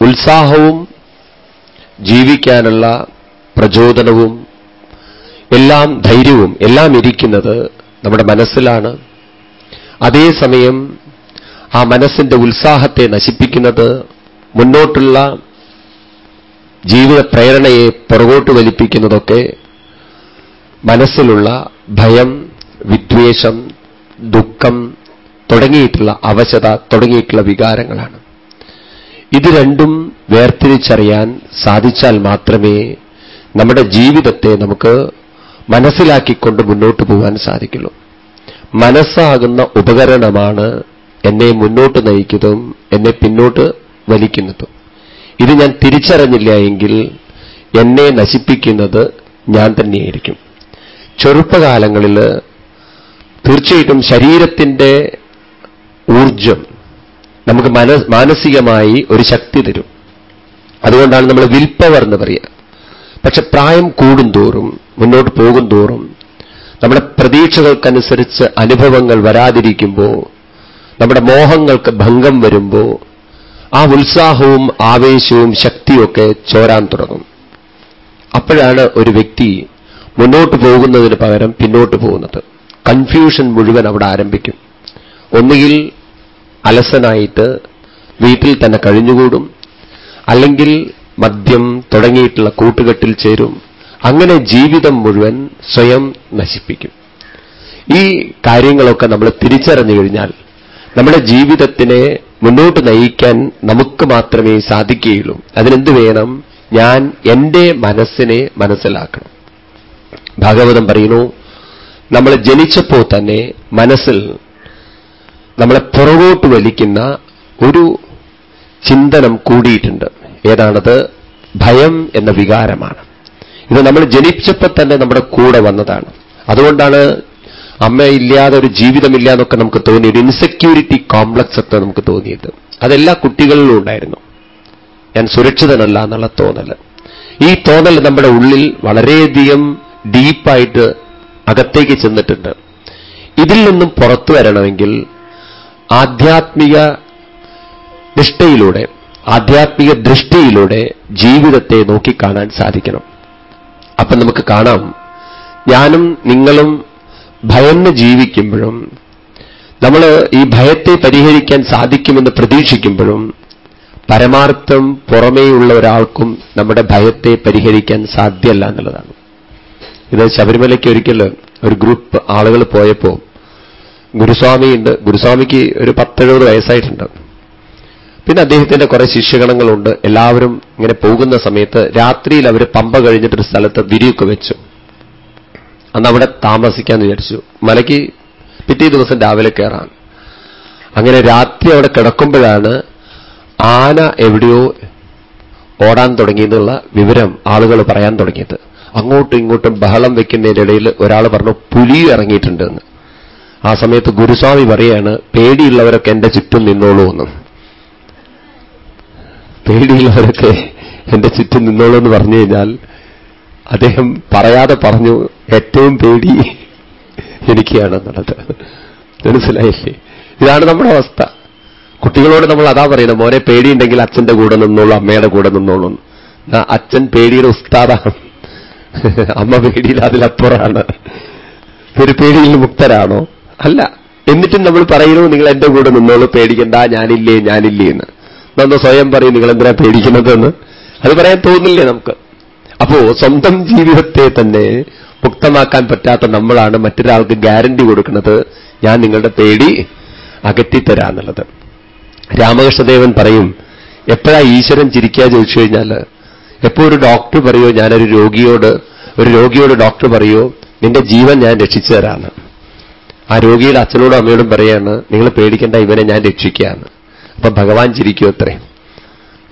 ഉത്സാഹവും ജീവിക്കാനുള്ള പ്രചോദനവും എല്ലാം ധൈര്യവും എല്ലാം ഇരിക്കുന്നത് നമ്മുടെ മനസ്സിലാണ്. അതേസമയം ആ മനസ്സിന്റെ ഉത്സാഹത്തെ നശിപ്പിക്കുന്നത് മുന്നോട്ടുള്ള ജീവിത പ്രേരണയെ പുറകോട്ട് വലിപ്പിക്കുന്നതൊക്കെ മനസ്സിലുള്ള ഭയം വിദ്വേഷം ദുഃഖം തുടങ്ങിയിട്ടുള്ള അവശത തുടങ്ങിയിട്ടുള്ള വികാരങ്ങളാണ്. ഇത് രണ്ടും വേർതിരിച്ചറിയാൻ സാധിച്ചാൽ മാത്രമേ നമ്മുടെ ജീവിതത്തെ നമുക്ക് മനസ്സിലാക്കിക്കൊണ്ട് മുന്നോട്ട് പോകാൻ സാധിക്കുള്ളൂ. മനസ്സാകുന്ന ഉപകരണമാണ് എന്നെ മുന്നോട്ട് നയിക്കുന്നതും എന്നെ പിന്നോട്ട് വലിക്കുന്നതും. ഇത് ഞാൻ തിരിച്ചറിഞ്ഞില്ല എങ്കിൽ എന്നെ നശിപ്പിക്കുന്നത് ഞാൻ തന്നെയായിരിക്കും. ചെറുപ്പകാലങ്ങളിൽ തീർച്ചയായിട്ടും ശരീരത്തിന്റെ ഊർജം നമുക്ക് മാനസികമായി ഒരു ശക്തി തരും. അതുകൊണ്ടാണ് നമ്മൾ വിൽ പവർ എന്ന് പറയുക. പക്ഷെ പ്രായം കൂടുന്തോറും മുന്നോട്ട് പോകും തോറും നമ്മുടെ പ്രതീക്ഷകൾക്കനുസരിച്ച് അനുഭവങ്ങൾ വരാതിരിക്കുമ്പോൾ നമ്മുടെ മോഹങ്ങൾക്ക് ഭംഗം വരുമ്പോൾ ആ ഉത്സാഹവും ആവേശവും ശക്തിയൊക്കെ ചോരാൻ തുടങ്ങും. അപ്പോഴാണ് ഒരു വ്യക്തി മുന്നോട്ട് പോകുന്നതിന് പകരം പിന്നോട്ട് പോകുന്നത്. കൺഫ്യൂഷൻ മുഴുവൻ അവിടെ ആരംഭിക്കും. ഒന്നുകിൽ അലസനായിട്ട് വീട്ടിൽ തന്നെ കഴിഞ്ഞുകൂടും. അല്ലെങ്കിൽ മദ്യം തുടങ്ങിയിട്ടുള്ള കൂട്ടുകെട്ടിൽ ചേരും. അങ്ങനെ ജീവിതം മുഴുവൻ സ്വയം നശിപ്പിക്കും. ഈ കാര്യങ്ങളൊക്കെ നമ്മൾ തിരിച്ചറിഞ്ഞു കഴിഞ്ഞാൽ നമ്മുടെ ജീവിതത്തിനെ മുന്നോട്ട് നയിക്കാൻ നമുക്ക് മാത്രമേ സാധിക്കുകയുള്ളൂ. അതിനെന്ത് വേണം? ഞാൻ എന്റെ മനസ്സിനെ മനസ്സിലാക്കണം. ഭാഗവതം പറയുന്നു നമ്മൾ ജനിച്ചപ്പോൾ തന്നെ മനസ്സിൽ നമ്മളെ പുറകോട്ട് വലിക്കുന്ന ഒരു ചിന്തനം കൂടിയിട്ടുണ്ട്. ഏതാണത്? ഭയം എന്ന വികാരമാണ്. ഇത് നമ്മൾ ജനിച്ചപ്പോൾ തന്നെ നമ്മുടെ കൂടെ വന്നതാണ്. അതുകൊണ്ടാണ് അമ്മയില്ലാതെ ഒരു ജീവിതമില്ല എന്നൊക്കെ നമുക്ക് തോന്നി ഒരു ഇൻസെക്യൂരിറ്റി കോംപ്ലക്സ് ഒക്കെ നമുക്ക് തോന്നിയത്. അതെല്ലാ കുട്ടികളിലും ഉണ്ടായിരുന്നു. ഞാൻ സുരക്ഷിതനല്ല എന്നുള്ള തോന്നൽ ഈ തോന്നൽ നമ്മുടെ ഉള്ളിൽ വളരെയധികം ഡീപ്പായിട്ട് അകത്തേക്ക് ചെന്നിട്ടുണ്ട്. ഇതിൽ നിന്നും പുറത്തു വരണമെങ്കിൽ ആധ്യാത്മിക നിഷ്ഠയിലൂടെ ആധ്യാത്മിക ദൃഷ്ടിയിലൂടെ ജീവിതത്തെ നോക്കിക്കാണാൻ സാധിക്കണം. അപ്പൊ നമുക്ക് കാണാം ഞാനും നിങ്ങളും ഭയന്ന് ജീവിക്കുമ്പോഴും നമ്മൾ ഈ ഭയത്തെ പരിഹരിക്കാൻ സാധിക്കുമെന്ന് പ്രതീക്ഷിക്കുമ്പോഴും പരമാർത്ഥം പുറമേയുള്ള ഒരാൾക്കും നമ്മുടെ ഭയത്തെ പരിഹരിക്കാൻ സാധ്യമല്ല എന്നുള്ളതാണ്. ഇത് ശബരിമലയ്ക്ക് ഒരിക്കൽ ഒരു ഗ്രൂപ്പ് ആളുകൾ പോയപ്പോൾ ഗുരുസ്വാമി ഉണ്ട്. ഗുരുസ്വാമിക്ക് ഒരു പത്തെഴുപത് വയസ്സായിട്ടുണ്ട്. പിന്നെ അദ്ദേഹത്തിന്റെ കുറെ ശിഷ്യഗണങ്ങളുണ്ട്. എല്ലാവരും ഇങ്ങനെ പോകുന്ന സമയത്ത് രാത്രിയിൽ അവർ പമ്പ കഴിഞ്ഞിട്ടൊരു സ്ഥലത്ത് വിരിയൊക്കെ വെച്ചു. അന്ന് അവിടെ താമസിക്കാന്ന് വിചാരിച്ചു. മലയ്ക്ക് പിറ്റേ ദിവസം രാവിലെ കയറാൻ അങ്ങനെ രാത്രി അവിടെ കിടക്കുമ്പോഴാണ് ആന എവിടെയോ ഓടാൻ തുടങ്ങിയെന്നുള്ള വിവരം ആളുകൾ പറയാൻ തുടങ്ങിയത്. അങ്ങോട്ടും ഇങ്ങോട്ടും ബഹളം വെക്കുന്നതിനിടയിൽ ഒരാൾ പറഞ്ഞു പുലി ഇറങ്ങിയിട്ടുണ്ട് എന്ന്. ആ സമയത്ത് ഗുരുസ്വാമി പറയാണ് പേടിയുള്ളവരൊക്കെ എന്റെ ചുറ്റും നിന്നോളൂ എന്ന്. പേടിയുള്ളവരൊക്കെ എന്റെ ചുറ്റും നിന്നോളൂ എന്ന് പറഞ്ഞു കഴിഞ്ഞാൽ അദ്ദേഹം പറയാതെ പറഞ്ഞു ഏറ്റവും പേടി എനിക്കാണെന്നുള്ളത്. മനസ്സിലായില്ലേ? ഇതാണ് നമ്മുടെ അവസ്ഥ. കുട്ടികളോട് നമ്മൾ അതാ പറയുന്നത് മോനെ പേടിയുണ്ടെങ്കിൽ അച്ഛന്റെ കൂടെ നിന്നോളൂ അമ്മയുടെ കൂടെ നിന്നോളൂ. അച്ഛൻ പേടിയുടെ ഉസ്താദാണ്. അമ്മ പേടിയിൽ അതിലപ്പുറമാണ് ഒരു പേടിയിൽ മുക്തരാണോ? അല്ല. എന്നിട്ടും നമ്മൾ പറയുന്നു നിങ്ങൾ എന്റെ കൂടെ നിന്നോളൂ പേടിക്കണ്ട ഞാനില്ലേ ഞാനില്ലേ എന്ന്. നമ്മൾ സ്വയം പറയും നിങ്ങൾ എന്തിനാ പേടിക്കുന്നതെന്ന്? അത് പറയാൻ തോന്നില്ലേ നമുക്ക്? അപ്പോ സ്വന്തം ജീവിതത്തെ തന്നെ മുക്തമാക്കാൻ പറ്റാത്ത നമ്മളാണ് മറ്റൊരാൾക്ക് ഗ്യാരണ്ടി കൊടുക്കുന്നത്. ഞാൻ നിങ്ങളുടെ പേടി അകറ്റിത്തരാന്നുള്ളത്. രാമകൃഷ്ണദേവൻ പറയും എപ്പോഴാ ഈശ്വരൻ ചിരിക്കുക ചോദിച്ചു കഴിഞ്ഞാൽ എപ്പോ ഒരു ഡോക്ടർ പറയോ ഞാനൊരു രോഗിയോട് ഒരു രോഗിയോട് ഡോക്ടർ പറയോ നിന്റെ ജീവൻ ഞാൻ രക്ഷിച്ചു തരാന്ന്. ആ രോഗിയുടെ അച്ഛനോടും അമ്മയോടും പറയാണ് നിങ്ങൾ പേടിക്കേണ്ട ഇവനെ ഞാൻ രക്ഷിക്കുകയാണ്. അപ്പൊ ഭഗവാൻ ചിരിക്കും അത്രേ.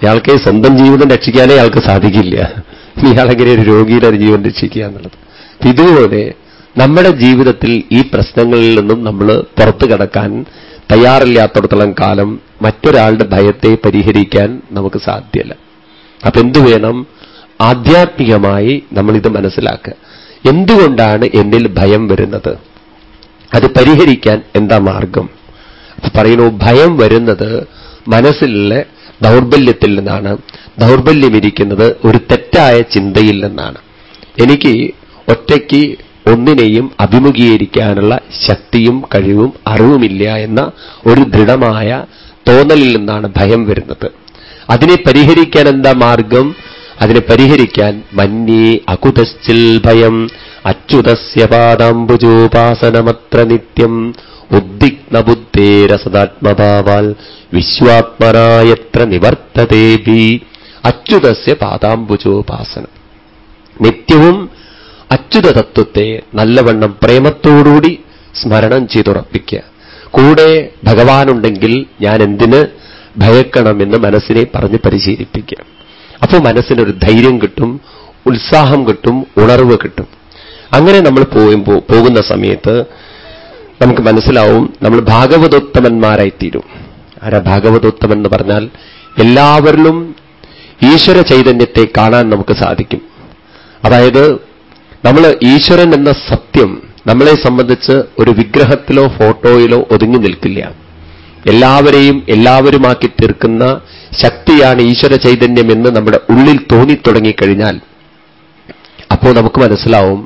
ഇയാൾക്ക് സ്വന്തം ജീവിതം രക്ഷിക്കാനേ ഇയാൾക്ക് സാധിക്കില്ല. ഇയാളെങ്ങനെ ഒരു രോഗിയുടെ ഒരു ജീവൻ രക്ഷിക്കുക എന്നുള്ളത്. ഇതുപോലെ നമ്മുടെ ജീവിതത്തിൽ ഈ പ്രശ്നങ്ങളിൽ നിന്നും നമ്മൾ പുറത്തു കടക്കാൻ തയ്യാറില്ലാത്തടത്തോളം കാലം മറ്റൊരാളുടെ ഭയത്തെ പരിഹരിക്കാൻ നമുക്ക് സാധ്യമല്ല അപ്പൊ എന്തു വേണം? ആധ്യാത്മികമായി നമ്മളിത് മനസ്സിലാക്കുക. എന്തുകൊണ്ടാണ് എന്നിൽ ഭയം വരുന്നത്? അത് പരിഹരിക്കാൻ എന്താ മാർഗം? പറയുന്നു ഭയം വരുന്നത് മനസ്സിലെ ദൗർബല്യത്തിൽ നിന്നാണ്. ദൗർബല്യമിരിക്കുന്നത് ഒരു തെറ്റായ ചിന്തയിൽ നിന്നാണ്. എനിക്ക് ഒറ്റയ്ക്ക് ഒന്നിനെയും അഭിമുഖീകരിക്കാനുള്ള ശക്തിയും കഴിവും അറിവുമില്ല എന്ന ഒരു ദൃഢമായ തോന്നലിൽ നിന്നാണ് ഭയം വരുന്നത്. അതിനെ പരിഹരിക്കാൻ എന്താ മാർഗം? അതിനെ പരിഹരിക്കാൻ മന്യേ അകുതശ്ചിൽ ഭയം. അച്യുതസ്യ പാദാംബുജോപാസനമത്ര നിത്യം. ഉദ്ദിഗ്നബുദ്ധേരസദാത്മഭാവാൽ വിശ്വാത്മനായത്ര നിവർത്തതേബി അച്യുതസ്യ പാദാംബുജോപാസനം. നിത്യവും അച്യുത തത്വത്തെ നല്ലവണ്ണം പ്രേമത്തോടുകൂടി സ്മരണം ചെയ്തുറപ്പിക്കുക. കൂടെ ഭഗവാനുണ്ടെങ്കിൽ ഞാൻ എന്തിന് ഭയക്കണമെന്ന് മനസ്സിനെ പറഞ്ഞ് പരിശീലിപ്പിക്കുക. അപ്പോൾ മനസ്സിനൊരു ധൈര്യം കിട്ടും ഉത്സാഹം കിട്ടും ഉണർവ് കിട്ടും. അങ്ങനെ നമ്മൾ പോയുമ്പോൾ പോകുന്ന സമയത്ത് നമുക്ക് മനസ്സിലാവും നമ്മൾ ഭാഗവതോത്തമന്മാരായിത്തീരും. ആരാ ഭാഗവതോത്തമൻ എന്ന് പറഞ്ഞാൽ എല്ലാവരിലും ഈശ്വര ചൈതന്യത്തെ കാണാൻ നമുക്ക് സാധിക്കും. അതായത് നമ്മൾ ഈശ്വരൻ എന്ന സത്യം നമ്മളെ സംബന്ധിച്ച് ഒരു വിഗ്രഹത്തിലോ ഫോട്ടോയിലോ ഒതുങ്ങി നിൽക്കില്ല. എല്ലാവരെയും എല്ലാവരുമാക്കി തീർക്കുന്ന ശക്തിയാണ് ഈശ്വര ചൈതന്യം എന്ന് നമ്മുടെ ഉള്ളിൽ തോന്നിത്തുടങ്ങിക്കഴിഞ്ഞാൽ അപ്പോൾ നമുക്ക് മനസ്സിലാവും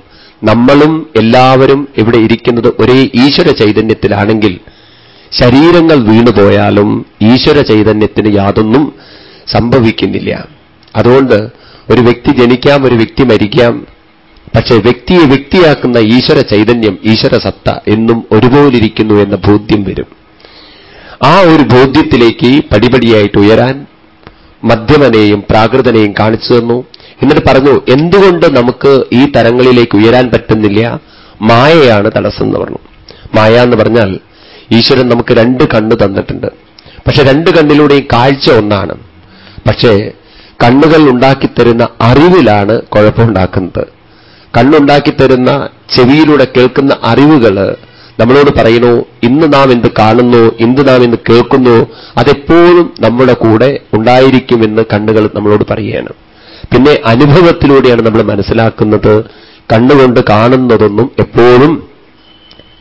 നമ്മളും എല്ലാവരും ഇവിടെ ഇരിക്കുന്നത് ഒരേ ഈശ്വര ചൈതന്യത്തിലാണെങ്കിൽ ശരീരങ്ങൾ വീണുപോയാലും ഈശ്വര ചൈതന്യത്തിന് യാതൊന്നും സംഭവിക്കുന്നില്ല. അതുകൊണ്ട് ഒരു വ്യക്തി ജനിക്കാം ഒരു വ്യക്തി മരിക്കാം. പക്ഷേ വ്യക്തിയെ വ്യക്തിയാക്കുന്ന ഈശ്വര ചൈതന്യം ഈശ്വര സത്ത എന്നും ഒരുപോലിരിക്കുന്നു എന്ന ബോധ്യം വരും. ആ ഒരു ബോധ്യത്തിലേക്ക് പടിപടിയായിട്ട് ഉയരാൻ മധ്യമനെയും പ്രാകൃതനെയും കാണിച്ചു തന്നു. എന്നിട്ട് പറഞ്ഞു എന്തുകൊണ്ട് നമുക്ക് ഈ തരങ്ങളിലേക്ക് ഉയരാൻ പറ്റുന്നില്ല? മായയാണ് തടസ്സം എന്ന് പറഞ്ഞു. മായ എന്ന് പറഞ്ഞാൽ ഈശ്വരൻ നമുക്ക് രണ്ട് കണ്ണ് തന്നിട്ടുണ്ട്. പക്ഷെ രണ്ട് കണ്ണിലൂടെയും കാഴ്ച ഒന്നാണ്. പക്ഷേ കണ്ണുകൾ ഉണ്ടാക്കിത്തരുന്ന അറിവിലാണ് കുഴപ്പമുണ്ടാക്കുന്നത്. കണ്ണുണ്ടാക്കിത്തരുന്ന ചെവിയിലൂടെ കേൾക്കുന്ന അറിവുകൾ നമ്മളോട് പറയുന്നു ഇന്ന് നാം എന്ത് കാണുന്നു ഇന്ന് നാം എന്ത് കേൾക്കുന്നു അതെപ്പോഴും നമ്മുടെ കൂടെ ഉണ്ടായിരിക്കുമെന്ന് കണ്ണുകൾ നമ്മളോട് പറയുകയാണ്. പിന്നെ അനുഭവത്തിലൂടെയാണ് നമ്മൾ മനസ്സിലാക്കുന്നത് കണ്ണുകൊണ്ട് കാണുന്നതൊന്നും എപ്പോഴും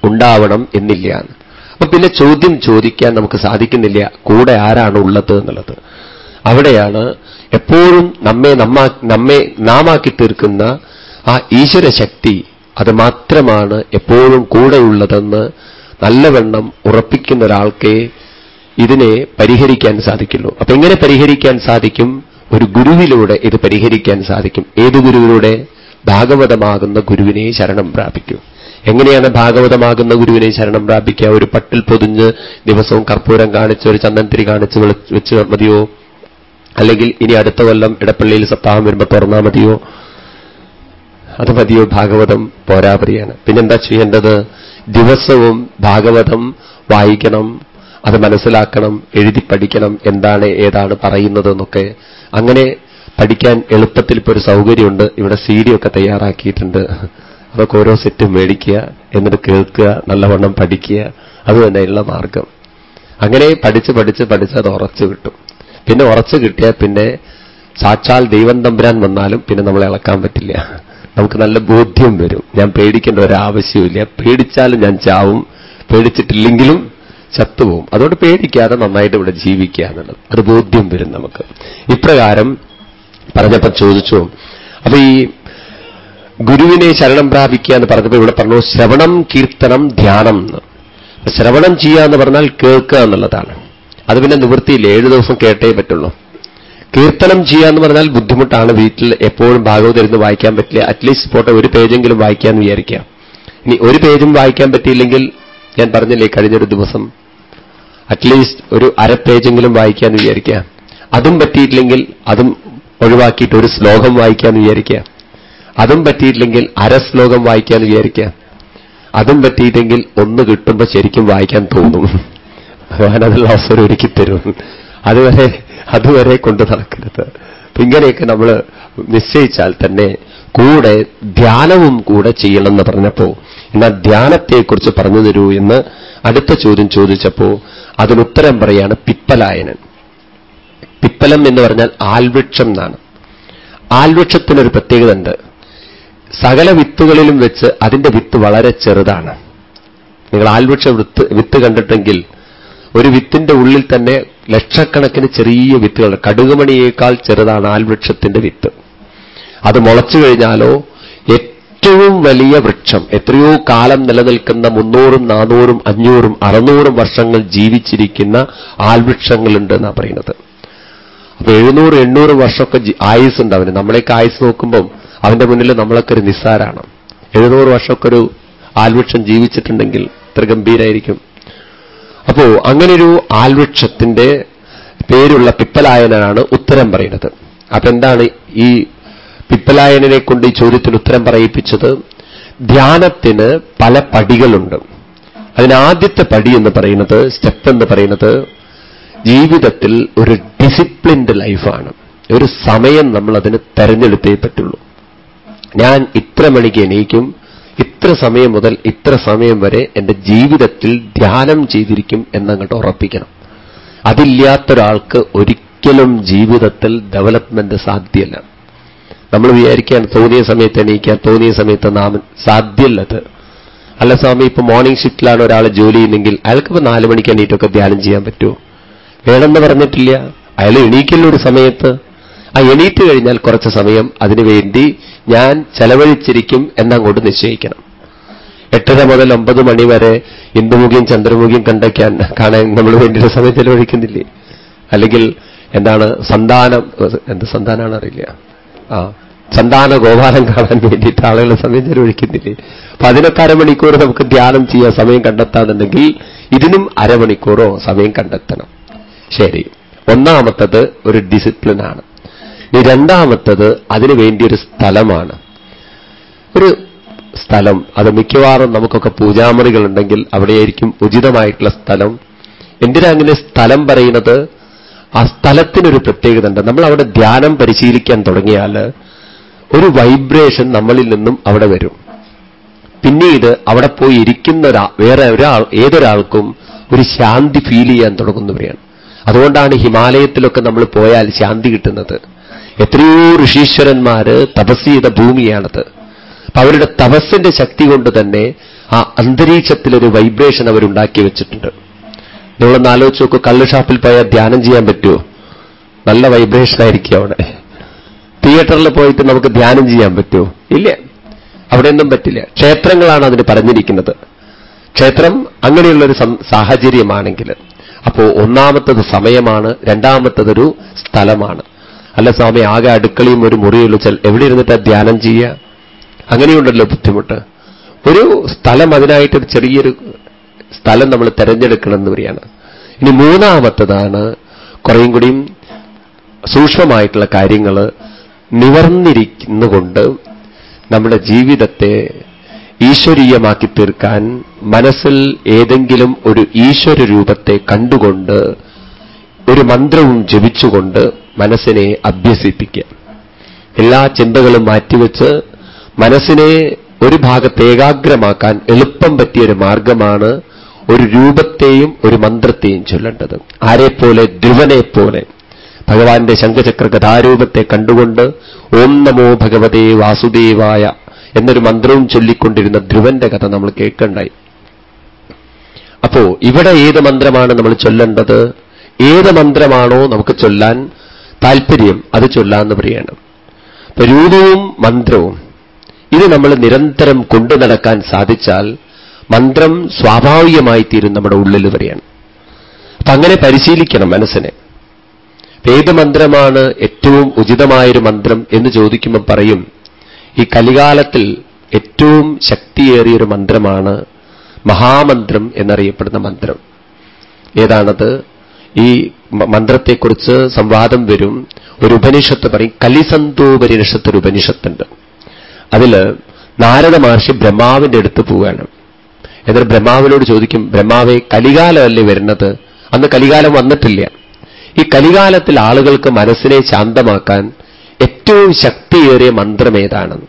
ഉണ്ടാവണം എന്നില്ല. അപ്പൊ പിന്നെ ചോദ്യം ചോദിക്കാൻ നമുക്ക് സാധിക്കുന്നില്ല കൂടെ ആരാണ് ഉള്ളത് എന്നുള്ളത്. അവിടെയാണ് എപ്പോഴും നമ്മെ നമ്മ നമ്മെ നാമാക്കി തീർക്കുന്ന ആ ഈശ്വര ശക്തി അത് മാത്രമാണ് എപ്പോഴും കൂടെയുള്ളതെന്ന് നല്ലവണ്ണം ഉറപ്പിക്കുന്ന ഒരാൾക്കേ ഇതിനെ പരിഹരിക്കാൻ സാധിക്കുള്ളൂ. അപ്പൊ എങ്ങനെ പരിഹരിക്കാൻ സാധിക്കും? ഒരു ഗുരുവിലൂടെ ഇത് പരിഹരിക്കാൻ സാധിക്കും. ഏത് ഗുരുവിലൂടെ? ഭാഗവതമാകുന്ന ഗുരുവിനെ ശരണം പ്രാപിക്കൂ. എങ്ങനെയാണ് ഭാഗവതമാകുന്ന ഗുരുവിനെ ശരണം പ്രാപിക്കുക? ഒരു പട്ടിൽ പൊതിഞ്ഞ് ദിവസവും കർപ്പൂരം കാണിച്ച് ഒരു ചന്ദനത്തിരി കാണിച്ച് വെച്ച് മതിയോ? അല്ലെങ്കിൽ ഇനി അടുത്ത കൊല്ലം ഇടപ്പള്ളിയിൽ സപ്താഹം വരുമ്പോൾ തുറന്നാൽ മതിയോ? അത് പതിയോ ഭാഗവതം പോരാപരിയാണ് പിന്നെന്താ ചെയ്യേണ്ടത്? ദിവസവും ഭാഗവതം വായിക്കണം അത് മനസ്സിലാക്കണം എഴുതി പഠിക്കണം എന്താണ് ഏതാണ് പറയുന്നത് എന്നൊക്കെ അങ്ങനെ പഠിക്കാൻ എളുപ്പത്തിൽ ഇപ്പോൾ ഒരു സൗകര്യമുണ്ട്. ഇവിടെ സി ഡി ഒക്കെ തയ്യാറാക്കിയിട്ടുണ്ട്. അതൊക്കെ ഓരോ സെറ്റും മേടിക്കുക എന്നിട്ട് കേൾക്കുക നല്ലവണ്ണം പഠിക്കുക. അത് തന്നെയുള്ള മാർഗം. അങ്ങനെ പഠിച്ച് പഠിച്ച് പഠിച്ച് അത് ഉറച്ചു കിട്ടും. പിന്നെ ഉറച്ചു കിട്ടിയാൽ പിന്നെ സാക്ഷാൽ ദൈവം തമ്പുരാൻ വന്നാലും പിന്നെ നമ്മളെ ഇളക്കാൻ പറ്റില്ല. നമുക്ക് നല്ല ബോധ്യം വരും. ഞാൻ പേടിക്കേണ്ട ഒരാവശ്യമില്ല പേടിച്ചാലും ഞാൻ ചാവും. പേടിച്ചിട്ടില്ലെങ്കിലും ചത്തുപോകും അതുകൊണ്ട് പേടിക്കാതെ നന്നായിട്ട് ഇവിടെ ജീവിക്കുക എന്നുള്ളത്. അത് ബോധ്യം വരും നമുക്ക്. ഇപ്രകാരം പറഞ്ഞപ്പോൾ ചോദിച്ചു. അപ്പൊ ഈ ഗുരുവിനെ ശരണം പ്രാപിക്കുക എന്ന് പറഞ്ഞപ്പോൾ ഇവിടെ പറഞ്ഞു ശ്രവണം കീർത്തനം ധ്യാനം എന്ന്. ശ്രവണം ചെയ്യുക എന്ന് പറഞ്ഞാൽ കേൾക്കുക എന്നുള്ളതാണ്. അത് പിന്നെ നിവൃത്തിയില്ല. ഏഴു ദിവസം കേട്ടേ പറ്റുള്ളൂ. കീർത്തനം ചെയ്യുക എന്ന് പറഞ്ഞാൽ ബുദ്ധിമുട്ടാണ്. വീട്ടിൽ എപ്പോഴും ഭാഗവതം ഇരുന്ന് വായിക്കാൻ പറ്റില്ല. അറ്റ്ലീസ്റ്റ് പോട്ടെ ഒരു പേജെങ്കിലും വായിക്കാമെന്ന് വിചാരിക്കുക. ഇനി ഒരു പേജും വായിക്കാൻ പറ്റിയില്ലെങ്കിൽ ഞാൻ പറഞ്ഞില്ലേ കഴിഞ്ഞൊരു ദിവസം അറ്റ്ലീസ്റ്റ് ഒരു അര പേജെങ്കിലും വായിക്കാമെന്ന് വിചാരിക്കുക. അതും പറ്റിയിട്ടില്ലെങ്കിൽ അതും ഒഴിവാക്കിയിട്ട് ഒരു ശ്ലോകം വായിക്കാമെന്ന് വിചാരിക്കുക. അതും പറ്റിയിട്ടില്ലെങ്കിൽ അര ശ്ലോകം വായിക്കാമെന്ന് വിചാരിക്കുക. അതും പറ്റിയിട്ടെങ്കിൽ ഒന്ന് കിട്ടുമ്പോൾ ശരിക്കും വായിക്കാൻ തോന്നും. ഭഗവാനതുള്ള അവസരം ഒരുക്കി തരും. അതുവരെ അതുവരെ കൊണ്ടു നടക്കരുത്. ഇങ്ങനെയൊക്കെ നമ്മൾ നിശ്ചയിച്ചാൽ തന്നെ കൂടെ ധ്യാനവും കൂടെ ചെയ്യണമെന്ന് പറഞ്ഞപ്പോ എന്നാൽ ധ്യാനത്തെക്കുറിച്ച് പറഞ്ഞു തരൂ എന്ന് അടുത്ത ചോദ്യം ചോദിച്ചപ്പോ അതിനുത്തരം പറയാണ് പിപ്പലായനൻ. പിപ്പലം എന്ന് പറഞ്ഞാൽ ആൽവൃക്ഷം എന്നാണ്. ആൽവൃക്ഷത്തിനൊരു പ്രത്യേകത ഉണ്ട്. സകല വിത്തുകളിലും വെച്ച് അതിന്റെ വിത്ത് വളരെ ചെറുതാണ്. നിങ്ങൾ ആൽവൃക്ഷ വിത്ത് വിത്ത് കണ്ടിട്ടെങ്കിൽ ഒരു വിത്തിന്റെ ഉള്ളിൽ തന്നെ ലക്ഷക്കണക്കിന് ചെറിയ വിത്തുകൾ. കടുകുമണിയേക്കാൾ ചെറുതാണ് ആൽവൃക്ഷത്തിന്റെ വിത്ത്. അത് മുളച്ചു കഴിഞ്ഞാലോ ഏറ്റവും വലിയ വൃക്ഷം. എത്രയോ കാലം നിലനിൽക്കുന്ന മുന്നൂറും നാനൂറും അഞ്ഞൂറും അറുന്നൂറും വർഷങ്ങൾ ജീവിച്ചിരിക്കുന്ന ആൽവൃക്ഷങ്ങളുണ്ട് എന്നാ പറയുന്നത്. അപ്പൊ എഴുന്നൂറ് എണ്ണൂറ് വർഷമൊക്കെ ആയുസ് ഉണ്ട് അവന്. നമ്മളേക്ക് ആയുസ് നോക്കുമ്പം അവന്റെ മുന്നിൽ നമ്മളൊക്കെ ഒരു നിസ്സാരാണ്. എഴുന്നൂറ് വർഷമൊക്കെ ഒരു ആൽവൃക്ഷം ജീവിച്ചിട്ടുണ്ടെങ്കിൽ ഇത്ര ഗംഭീരായിരിക്കും. അപ്പോ അങ്ങനൊരു ആൽവൃക്ഷത്തിന്റെ പേരുള്ള പിപ്പലായനാണ് ഉത്തരം പറയുന്നത്. അപ്പൊ എന്താണ് ഈ പിപ്പലായനെ കൊണ്ട് ഈ ചോദ്യത്തിന് ഉത്തരം പറയിപ്പിച്ചത്? ധ്യാനത്തിന് പല പടികളുണ്ട്. അതിനാദ്യത്തെ പടി എന്ന് പറയുന്നത് സ്റ്റെപ്പ് എന്ന് പറയുന്നത് ജീവിതത്തിൽ ഒരു ഡിസിപ്ലിൻഡ് ലൈഫാണ്. ഒരു സമയം നമ്മൾ അതിന് തെരഞ്ഞെടുത്തേ പറ്റുള്ളൂ. ഞാൻ ഇത്ര മണിക്ക് എണീക്കും ഇത്ര സമയം മുതൽ ഇത്ര സമയം വരെ എന്റെ ജീവിതത്തിൽ ധ്യാനം ചെയ്തിരിക്കും എന്നങ്ങോട്ട് ഉറപ്പിക്കണം. അതില്ലാത്തൊരാൾക്ക് ഒരിക്കലും ജീവിതത്തിൽ ഡെവലപ്മെന്റ് സാധ്യമല്ല നമ്മൾ വിചാരിക്കാൻ തോന്നിയ സമയത്ത് എണീക്കാൻ തോന്നിയ സമയത്ത് നാമൻ സാധ്യമല്ലത് അല്ല സ്വാമി ഇപ്പൊ മോർണിംഗ് ഷിഫ്റ്റിലാണ് ഒരാൾ ജോലി ചെയ്യുന്നെങ്കിൽ അയാൾക്ക് ഇപ്പൊ നാല് മണിക്ക് എണീറ്റൊക്കെ ധ്യാനം ചെയ്യാൻ പറ്റുമോ? വേണമെന്ന് പറഞ്ഞിട്ടില്ല. അയാൾ എണീക്കില്ല ഒരു സമയത്ത്. ആ എണീറ്റ് കഴിഞ്ഞാൽ കുറച്ച് സമയം അതിനുവേണ്ടി ഞാൻ ചെലവഴിച്ചിരിക്കും എന്നങ്ങോട്ട് നിശ്ചയിക്കണം. എട്ടര മുതൽ ഒമ്പത് മണി വരെ ഇന്ദുമുഖിയും ചന്ദ്രമുഖിയും കണ്ടയ്ക്കാൻ കാണാൻ നമ്മൾ വേണ്ടിയിട്ട് സമയം ചെലവഴിക്കുന്നില്ലേ? അല്ലെങ്കിൽ എന്താണ് സന്താനം എന്ത് സന്താനമാണ് അറിയില്ല. ആ സന്താന ഗോപാലം കാണാൻ വേണ്ടിയിട്ട് ആളുകൾ സമയം ചെലവഴിക്കുന്നില്ലേ? അപ്പൊ അതിനൊക്കെ അരമണിക്കൂർ നമുക്ക് ധ്യാനം ചെയ്യാൻ സമയം കണ്ടെത്താന്നുണ്ടെങ്കിൽ ഇതിനും അരമണിക്കൂറോ സമയം കണ്ടെത്തണം. ശരി. ഒന്നാമത്തത് ഒരു ഡിസിപ്ലിനാണ് രണ്ടാമത്തത് അതിനു വേണ്ടിയൊരു സ്ഥലമാണ്. ഒരു സ്ഥലം അത് മിക്കവാറും നമുക്കൊക്കെ പൂജാമുറികൾ ഉണ്ടെങ്കിൽ അവിടെയായിരിക്കും ഉചിതമായിട്ടുള്ള സ്ഥലം. എന്തിനാ അങ്ങനെ സ്ഥലം പറയുന്നത്? ആ സ്ഥലത്തിനൊരു പ്രത്യേകത ഉണ്ട് നമ്മൾ അവിടെ ധ്യാനം പരിശീലിക്കാൻ തുടങ്ങിയാൽ ഒരു വൈബ്രേഷൻ നമ്മളിൽ നിന്നും അവിടെ വരും. പിന്നീട് അവിടെ പോയി ഇരിക്കുന്ന ഒരാ വേറെ ഒരാൾ ഏതൊരാൾക്കും ഒരു ശാന്തി ഫീൽ ചെയ്യാൻ തുടങ്ങുന്നവരെയാണ് അതുകൊണ്ടാണ് ഹിമാലയത്തിലൊക്കെ നമ്മൾ പോയാൽ ശാന്തി കിട്ടുന്നത്. എത്രയോ ഋഷീശ്വരന്മാര് തപസ് ചെയ്ത ഭൂമിയാണത്. അപ്പൊ അവരുടെ തപസ്സിന്റെ ശക്തി കൊണ്ട് തന്നെ ആ അന്തരീക്ഷത്തിലൊരു വൈബ്രേഷൻ അവരുണ്ടാക്കി വെച്ചിട്ടുണ്ട്. നിങ്ങളൊന്ന് ആലോചിച്ച് നോക്കൂ കള്ള് ഷാപ്പിൽ പോയാൽ ധ്യാനം ചെയ്യാൻ പറ്റുമോ നല്ല വൈബ്രേഷൻ ആയിരിക്കും അവിടെ. തിയേറ്ററിൽ പോയിട്ട് നമുക്ക് ധ്യാനം ചെയ്യാൻ പറ്റുമോ ഇല്ല. അവിടെയൊന്നും പറ്റില്ല. ക്ഷേത്രങ്ങളാണ് അതിന് പറഞ്ഞിരിക്കുന്നത്. ക്ഷേത്രം അങ്ങനെയുള്ളൊരു സാഹചര്യമാണെങ്കിൽ അപ്പോ ഒന്നാമത്തത് സമയമാണ് രണ്ടാമത്തതൊരു സ്ഥലമാണ്. അല്ല സ്വാമി ആകെ അടുക്കളയും ഒരു മുറിയുള്ള ചെൽ എവിടെ ഇരുന്നിട്ടാ ധ്യാനം ചെയ്യുക? അങ്ങനെയുണ്ടല്ലോ ബുദ്ധിമുട്ട്. ഒരു സ്ഥലം അതിനായിട്ട് ചെറിയൊരു സ്ഥലം നമ്മൾ തെരഞ്ഞെടുക്കണമെന്ന് പറയാണ്. ഇനി മൂന്നാമത്തതാണ് കുറേയും കൂടിയും സൂക്ഷ്മമായിട്ടുള്ള കാര്യങ്ങൾ നിവർന്നിരിക്കുന്നുകൊണ്ട് നമ്മുടെ ജീവിതത്തെ ഈശ്വരീയമാക്കി തീർക്കാൻ മനസ്സിൽ ഏതെങ്കിലും ഒരു ഈശ്വര രൂപത്തെ കണ്ടുകൊണ്ട് ഒരു മന്ത്രവും ജപിച്ചുകൊണ്ട് മനസ്സിനെ അഭ്യസിപ്പിക്കുക. എല്ലാ ചിന്തകളും മാറ്റിവെച്ച് മനസ്സിനെ ഒരു ഭാഗത്ത് ഏകാഗ്രമാക്കാൻ എളുപ്പം പറ്റിയ ഒരു മാർഗമാണ് ഒരു രൂപത്തെയും ഒരു മന്ത്രത്തെയും ചൊല്ലേണ്ടത്. ആരെപ്പോലെ ധ്രുവനെപ്പോലെ. ഭഗവാന്റെ ശംഖചക്ര കഥാരൂപത്തെ കണ്ടുകൊണ്ട് ഓം നമോ ഭഗവതേ വാസുദേവായ എന്നൊരു മന്ത്രവും ചൊല്ലിക്കൊണ്ടിരുന്ന ധ്രുവന്റെ കഥ നമ്മൾ കേൾക്കണ്ടായി. അപ്പോ ഇവിടെ ഏത് മന്ത്രമാണ് നമ്മൾ ചൊല്ലേണ്ടത്? ഏത് മന്ത്രമാണോ നമുക്ക് ചൊല്ലാൻ താല്പര്യം അത് ചൊല്ലാന്ന് പറയാണ്. അപ്പൊ രൂപവും മന്ത്രവും. ഇത് നമ്മൾ നിരന്തരം കൊണ്ടു നടക്കാൻ സാധിച്ചാൽ മന്ത്രം സ്വാഭാവികമായി തീരും നമ്മുടെ ഉള്ളിൽ വരെയാണ്. അപ്പൊ അങ്ങനെ പരിശീലിക്കണം മനസ്സിനെ. ഏത് മന്ത്രമാണ് ഏറ്റവും ഉചിതമായൊരു മന്ത്രം എന്ന് ചോദിക്കുമ്പോൾ പറയും ഈ കലികാലത്തിൽ ഏറ്റവും ശക്തിയേറിയൊരു മന്ത്രമാണ് മഹാമന്ത്രം എന്നറിയപ്പെടുന്ന മന്ത്രം. ഏതാണത്? ഈ മന്ത്രത്തെക്കുറിച്ച് സംവാദം വരും. ഒരു ഉപനിഷത്ത് പറയും. കലിസന്തോപരിനിഷത്ത് ഒരു ഉപനിഷത്തുണ്ട്. അതിൽ നാരദ മഹർഷി ബ്രഹ്മാവിന്റെ അടുത്ത് പോവുകയാണ്. എന്നിട്ട് ബ്രഹ്മാവിനോട് ചോദിക്കും ബ്രഹ്മാവെ കലികാലമല്ലേ വരുന്നത്? അന്ന് കലികാലം വന്നിട്ടില്ല. ഈ കലികാലത്തിൽ ആളുകൾക്ക് മനസ്സിനെ ശാന്തമാക്കാൻ ഏറ്റവും ശക്തിയേറിയ മന്ത്രം ഏതാണെന്ന്.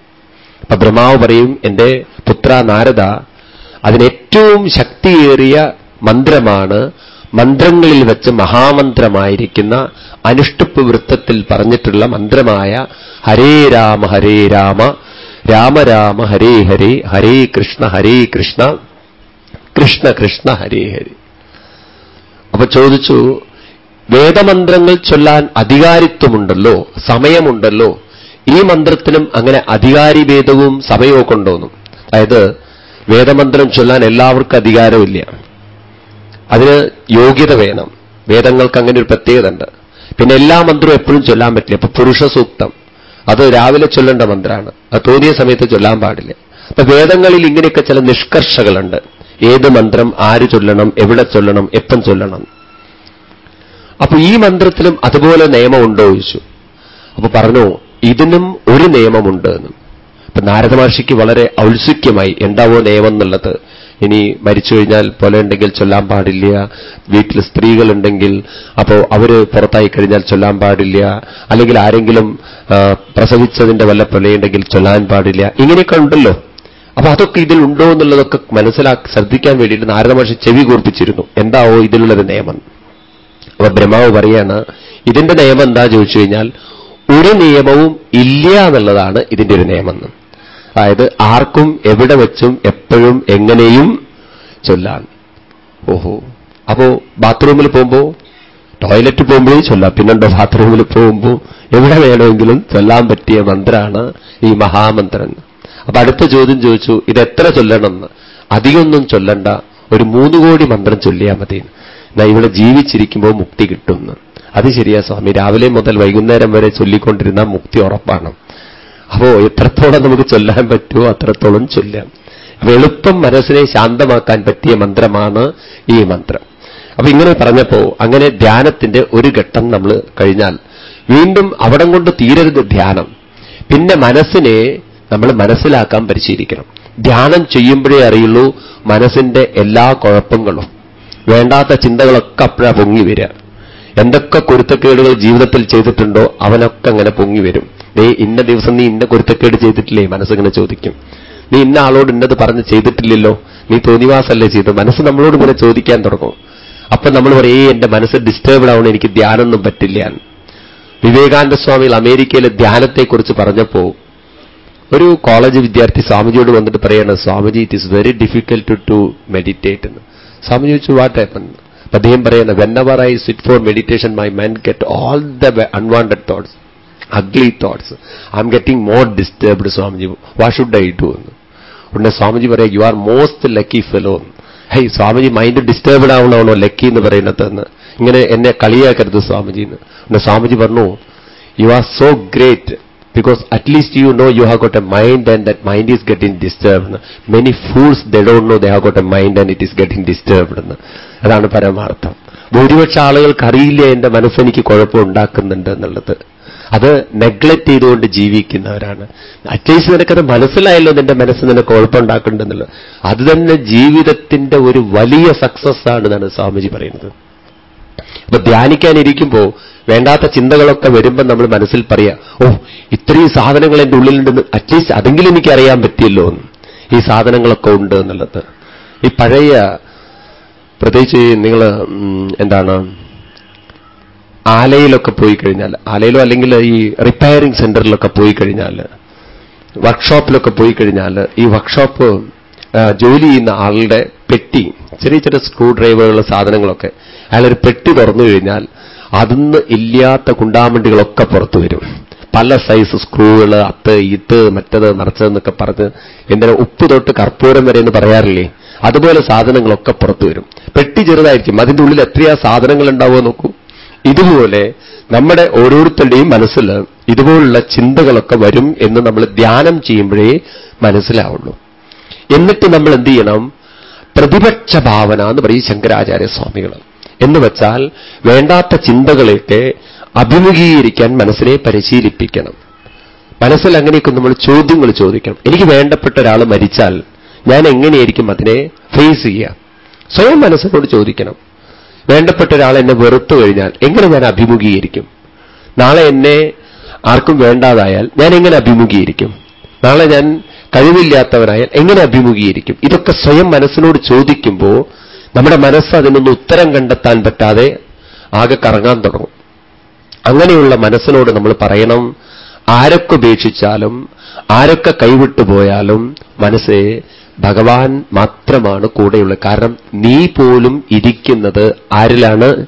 അപ്പൊ ബ്രഹ്മാവ് പറയും എന്റെ പുത്ര നാരദ അതിനേറ്റവും ശക്തിയേറിയ മന്ത്രമാണ് മന്ത്രങ്ങളിൽ വെച്ച് മഹാമന്ത്രമായിരിക്കുന്ന അനുഷ്ടുപ്പ് വൃത്തത്തിൽ പറഞ്ഞിട്ടുള്ള മന്ത്രമായ ഹരേ രാമ ഹരേ രാമ രാമ രാമ ഹരേ ഹരേ ഹരേ കൃഷ്ണ ഹരേ കൃഷ്ണ കൃഷ്ണ കൃഷ്ണ ഹരേ ഹരി. അപ്പൊ ചോദിച്ചു വേദമന്ത്രങ്ങൾ ചൊല്ലാൻ അധികാരിത്വമുണ്ടല്ലോ സമയമുണ്ടല്ലോ ഈ മന്ത്രത്തിനും അങ്ങനെ അധികാരി ഭേദവും സമയവും കൊണ്ടുവന്നു അതായത് വേദമന്ത്രം ചൊല്ലാൻ എല്ലാവർക്കും അധികാരമില്ല അതിന് യോഗ്യത വേണം. വേദങ്ങൾക്ക് അങ്ങനെ ഒരു പ്രത്യേകത ഉണ്ട് പിന്നെ എല്ലാ മന്ത്രവും എപ്പോഴും ചൊല്ലാൻ പറ്റില്ല. ഇപ്പൊ പുരുഷ സൂക്തം. അത് രാവിലെ ചൊല്ലേണ്ട മന്ത്രമാണ് അത് തോന്നിയ സമയത്ത് ചൊല്ലാൻ പാടില്ല. അപ്പൊ വേദങ്ങളിൽ ഇങ്ങനെയൊക്കെ ചില നിഷ്കർഷകളുണ്ട്. ഏത് മന്ത്രം ആര് ചൊല്ലണം എവിടെ ചൊല്ലണം എപ്പം ചൊല്ലണം. അപ്പൊ ഈ മന്ത്രത്തിലും അതുപോലെ നിയമമുണ്ടോ ചോദിച്ചു. അപ്പൊ പറഞ്ഞു ഇതിനും ഒരു നിയമമുണ്ട് എന്നും. ഇപ്പൊ നാരദ മഹർഷിക്ക് വളരെ ഔത്സുക്യമായി എന്താവോ നിയമം എന്നുള്ളത് ഇനി മരിച്ചു കഴിഞ്ഞാൽ പോലെ ഉണ്ടെങ്കിൽ ചൊല്ലാൻ പാടില്ല. വീട്ടിൽ സ്ത്രീകളുണ്ടെങ്കിൽ അപ്പോൾ അവർ പുറത്തായി കഴിഞ്ഞാൽ ചൊല്ലാൻ പാടില്ല. അല്ലെങ്കിൽ ആരെങ്കിലും പ്രസവിച്ചതിന്റെ വല്ല പൊലയുണ്ടെങ്കിൽ ചൊല്ലാൻ പാടില്ല. ഇങ്ങനെയൊക്കെ ഉണ്ടല്ലോ. അപ്പൊ അതൊക്കെ ഇതിൽ ഉണ്ടോ എന്നുള്ളതൊക്കെ മനസ്സിലാക്കി ശ്രദ്ധിക്കാൻ വേണ്ടിയിട്ട് നാരദ മഹർഷി ചെവി കൂർപ്പിച്ചിരുന്നു. എന്താവോ ഇതിലുള്ളൊരു നിയമം? അപ്പൊ ബ്രഹ്മാവ് പറയാണ് ഇതിന്റെ നിയമം എന്താ ചോദിച്ചു കഴിഞ്ഞാൽ ഒരു നിയമവും ഇല്ല എന്നുള്ളതാണ് ഇതിന്റെ ഒരു നിയമം അതായത് ആർക്കും എവിടെ വെച്ചും എപ്പോഴും എങ്ങനെയും ചൊല്ലാം ഓഹോ. അപ്പോ ബാത്റൂമിൽ പോകുമ്പോ ടോയ്ലറ്റ് പോകുമ്പോഴും ചൊല്ലാം. പിന്നെണ്ടോ ബാത്റൂമിൽ പോകുമ്പോൾ എവിടെ വേണമെങ്കിലും ചൊല്ലാൻ പറ്റിയ മന്ത്രമാണ് ഈ മഹാമന്ത്രൻ. അപ്പൊ അടുത്ത ചോദ്യം ചോദിച്ചു ഇത് എത്ര ചൊല്ലണമെന്ന്? അധികമൊന്നും ചൊല്ലണ്ട. ഒരു മൂന്ന് കോടി മന്ത്രം ചൊല്ലിയാൽ മതി. എന്നാ ഇവിടെ ജീവിച്ചിരിക്കുമ്പോൾ മുക്തി കിട്ടുമെന്ന് അത് ശരിയാ സ്വാമി. രാവിലെ മുതൽ വൈകുന്നേരം വരെ ചൊല്ലിക്കൊണ്ടിരുന്ന മുക്തി ഉറപ്പാണ്. അപ്പോ എത്രത്തോളം നമുക്ക് ചൊല്ലാൻ പറ്റുമോ അത്രത്തോളം ചൊല്ലാം. വെളുപ്പം മനസ്സിനെ ശാന്തമാക്കാൻ പറ്റിയ മന്ത്രമാണ് ഈ മന്ത്രം. അപ്പൊ ഇങ്ങനെ പറഞ്ഞപ്പോ അങ്ങനെ ധ്യാനത്തിന്റെ ഒരു ഘട്ടം നമ്മൾ കഴിഞ്ഞാൽ വീണ്ടും അവിടം കൊണ്ട് തീരരുത് ധ്യാനം. പിന്നെ മനസ്സിനെ നമ്മൾ മനസ്സിലാക്കാൻ പരിശീലിക്കണം. ധ്യാനം ചെയ്യുമ്പോഴേ അറിയുള്ളൂ മനസ്സിന്റെ എല്ലാ കുഴപ്പങ്ങളും. വേണ്ടാത്ത ചിന്തകളൊക്കെ അപ്പോഴാ പൊങ്ങി വരിക. എന്തൊക്കെ കുരുത്തക്കേടുകൾ ജീവിതത്തിൽ ചെയ്തിട്ടുണ്ടോ അവനൊക്കെ അങ്ങനെ പൊങ്ങി വരും. നീ ഇന്ന ദിവസം നീ ഇന്ന കുരുത്തക്കേട് ചെയ്തിട്ടില്ലേ? മനസ്സിങ്ങനെ ചോദിക്കും. നീ ഇന്ന ആളോട് ഇന്നത് പറഞ്ഞ് ചെയ്തിട്ടില്ലല്ലോ? നീ തോന്നിവാസല്ലേ ചെയ്തു മനസ്സ് നമ്മളോട് ഇങ്ങനെ ചോദിക്കാൻ തുടങ്ങും. അപ്പൊ നമ്മൾ പറയേ എന്റെ മനസ്സ് ഡിസ്റ്റർബ്ഡ് ആവണം എനിക്ക് ധ്യാനമൊന്നും പറ്റില്ല വിവേകാനന്ദ സ്വാമികൾ അമേരിക്കയിലെ ധ്യാനത്തെക്കുറിച്ച് പറഞ്ഞപ്പോ ഒരു കോളേജ് വിദ്യാർത്ഥി സ്വാമിജിയോട് വന്നിട്ട് പറയാണ് Swamiji it is very difficult to meditate എന്ന്. സ്വാമിജി ചോദിച്ചു വാട്ട് ഹാപ്പൻ അദ്ദേഹം പറയുന്നത് whenever I sit for meditation my mind get all the unwanted thoughts I am getting more disturbed Swamiji what should I do എന്ന് ഉടനെ സ്വാമിജി പറയാം you are most lucky fellow hi Swamiji mind disturbed ആവണമാണോ lucky എന്ന് പറയുന്നത് എന്ന്? ഇങ്ങനെ എന്നെ കളിയാക്കരുത് സ്വാമിജി എന്ന്. ഉടനെ സ്വാമിജി പറഞ്ഞു you are so great because at least you know you have got a mind and that mind is getting disturbed. Many fools, they don't know they have got a mind and it is getting disturbed. അതാണ് പരമാർത്ഥം. ഭൂരിപക്ഷ ആളുകൾക്ക് അറിയില്ല എന്റെ മനസ്സെനിക്ക് കുഴപ്പമുണ്ടാക്കുന്നുണ്ട് എന്നുള്ളത്. അത് neglect ചെയ്തുകൊണ്ട് ജീവിക്കുന്നവരാണ്. അറ്റ്ലീസ്റ്റ് നിനക്കത് മനസ്സിലായല്ലോ നിന്റെ മനസ്സ് നിനക്ക് കുഴപ്പമുണ്ടാക്കുന്നുണ്ടെന്നുള്ളത് അത് തന്നെ ജീവിതത്തിന്റെ ഒരു വലിയ സക്സസ് ആണ് എന്നാണ് സ്വാമിജി പറയുന്നത്. അപ്പൊ ധ്യാനിക്കാനിരിക്കുമ്പോ വേണ്ടാത്ത ചിന്തകളൊക്കെ വരുമ്പോൾ നമ്മൾ മനസ്സിൽ പറയാം ഓ ഇത്രയും സാധനങ്ങൾ എന്റെ ഉള്ളിലുണ്ടെന്ന് അറ്റ്ലീസ്റ്റ് അതെങ്കിലും എനിക്ക് അറിയാൻ പറ്റിയല്ലോ എന്ന്. ഈ സാധനങ്ങളൊക്കെ ഉണ്ട് എന്നുള്ളത്. ഈ പഴയ പ്രത്യേകിച്ച് നിങ്ങൾ എന്താണ് ആലയിലൊക്കെ പോയി കഴിഞ്ഞാൽ ആലയിലോ അല്ലെങ്കിൽ ഈ റിപ്പയറിംഗ് സെന്ററിലൊക്കെ പോയി കഴിഞ്ഞാൽ വർക്ക്ഷോപ്പിലൊക്കെ പോയി കഴിഞ്ഞാൽ ഈ വർക്ക്ഷോപ്പ് ജോലി ചെയ്യുന്ന ആളുടെ പെട്ടി ചെറിയ ചെറിയ സ്ക്രൂ ഡ്രൈവറുകളുള്ള സാധനങ്ങളൊക്കെ അയാളൊരു പെട്ടി തുറന്നു കഴിഞ്ഞാൽ അതിന്ന് ഇല്ലാത്ത കുണ്ടാമണ്ടികളൊക്കെ പുറത്തു വരും. പല സൈസ് സ്ക്രൂകൾ അത്ത് ഇത് മറ്റത് നിറച്ചതെന്നൊക്കെ പറഞ്ഞ് എന്തിനാ ഉപ്പ് തൊട്ട് കർപ്പൂരം വരെ എന്ന് പറയാറില്ലേ? അതുപോലെ സാധനങ്ങളൊക്കെ പുറത്തു വരും. പെട്ടി ചെറുതായിരിക്കും. അതിന്റെ ഉള്ളിൽ എത്രയാ സാധനങ്ങൾ ഉണ്ടാവുമോ നോക്കൂ. ഇതുപോലെ നമ്മുടെ ഓരോരുത്തരുടെയും മനസ്സിൽ ഇതുപോലുള്ള ചിന്തകളൊക്കെ വരും എന്ന് നമ്മൾ ധ്യാനം ചെയ്യുമ്പോഴേ മനസ്സിലാവുള്ളൂ. എന്നിട്ട് നമ്മൾ എന്ത് ചെയ്യണം? പ്രതിപക്ഷ ഭാവന എന്ന് പറയും ശങ്കരാചാര്യ സ്വാമികൾ എന്ന് വെച്ചാൽ വേണ്ടാത്ത ചിന്തകളെയൊക്കെ അഭിമുഖീകരിക്കാൻ മനസ്സിനെ പരിശീലിപ്പിക്കണം. മനസ്സിൽ അങ്ങനെയൊക്കെ നമ്മൾ ചോദ്യങ്ങൾ ചോദിക്കണം. എനിക്ക് വേണ്ടപ്പെട്ട ഒരാൾ മരിച്ചാൽ ഞാൻ എങ്ങനെയായിരിക്കും അതിനെ ഫേസ് ചെയ്യുക? സ്വയം മനസ്സിനോട് ചോദിക്കണം. വേണ്ടപ്പെട്ട ഒരാൾ എന്നെ വെറുത്തു കഴിഞ്ഞാൽ എങ്ങനെ ഞാൻ അഭിമുഖീകരിക്കും? നാളെ എന്നെ ആർക്കും വേണ്ടാതായാൽ ഞാൻ എങ്ങനെ അഭിമുഖീകരിക്കും? നാളെ ഞാൻ കഴിവില്ലാത്തവനായാൽ എങ്ങനെ അഭിമുഖീകരിക്കും? ഇതൊക്കെ സ്വയം മനസ്സിനോട് ചോദിക്കുമ്പോൾ നമ്മുടെ മനസ്സ് അതിനൊന്നും ഉത്തരം കണ്ടെത്താൻ പറ്റാതെ ആകെ കറങ്ങാൻ തുടങ്ങും. അങ്ങനെയുള്ള മനസ്സിനോട് നമ്മൾ പറയണം ആരൊക്കെ ഉപേക്ഷിച്ചാലും ആരൊക്കെ കൈവിട്ടു പോയാലും മനസ്സെ ഭഗവാൻ മാത്രമാണ് കൂടെയുള്ളത്. കാരണം നീ പോലും ഇരിക്കുന്നത് ആരിലാണ്?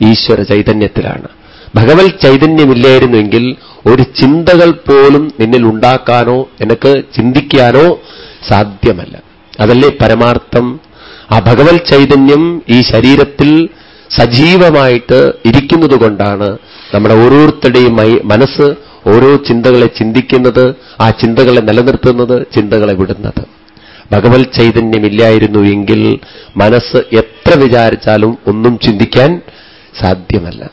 ഈശ്വര ചൈതന്യത്തിലാണ്. ഭഗവത് ചൈതന്യമില്ലായിരുന്നുവെങ്കിൽ ഒരു ചിന്തകൾ പോലും നിന്നിൽ ഉണ്ടാക്കാനോ എനക്ക് ചിന്തിക്കാനോ സാധ്യമല്ല. അതല്ലേ പരമാർത്ഥം? ആ ഭഗവത് ചൈതന്യം ഈ ശരീരത്തിൽ സജീവമായിട്ട് ഇരിക്കുന്നതുകൊണ്ടാണ് നമ്മുടെ ഓരോരുത്തരുടെയും മനസ്സ് ഓരോ ചിന്തകളെ ചിന്തിക്കുന്നത് ആ ചിന്തകളെ നിലനിർത്തുന്നത് ചിന്തകളെ വിടുന്നത്. ഭഗവത് ചൈതന്യമില്ലായിരുന്നു എങ്കിൽ മനസ്സ് എത്ര വിചാരിച്ചാലും ഒന്നും ചിന്തിക്കാൻ സാധ്യമല്ല.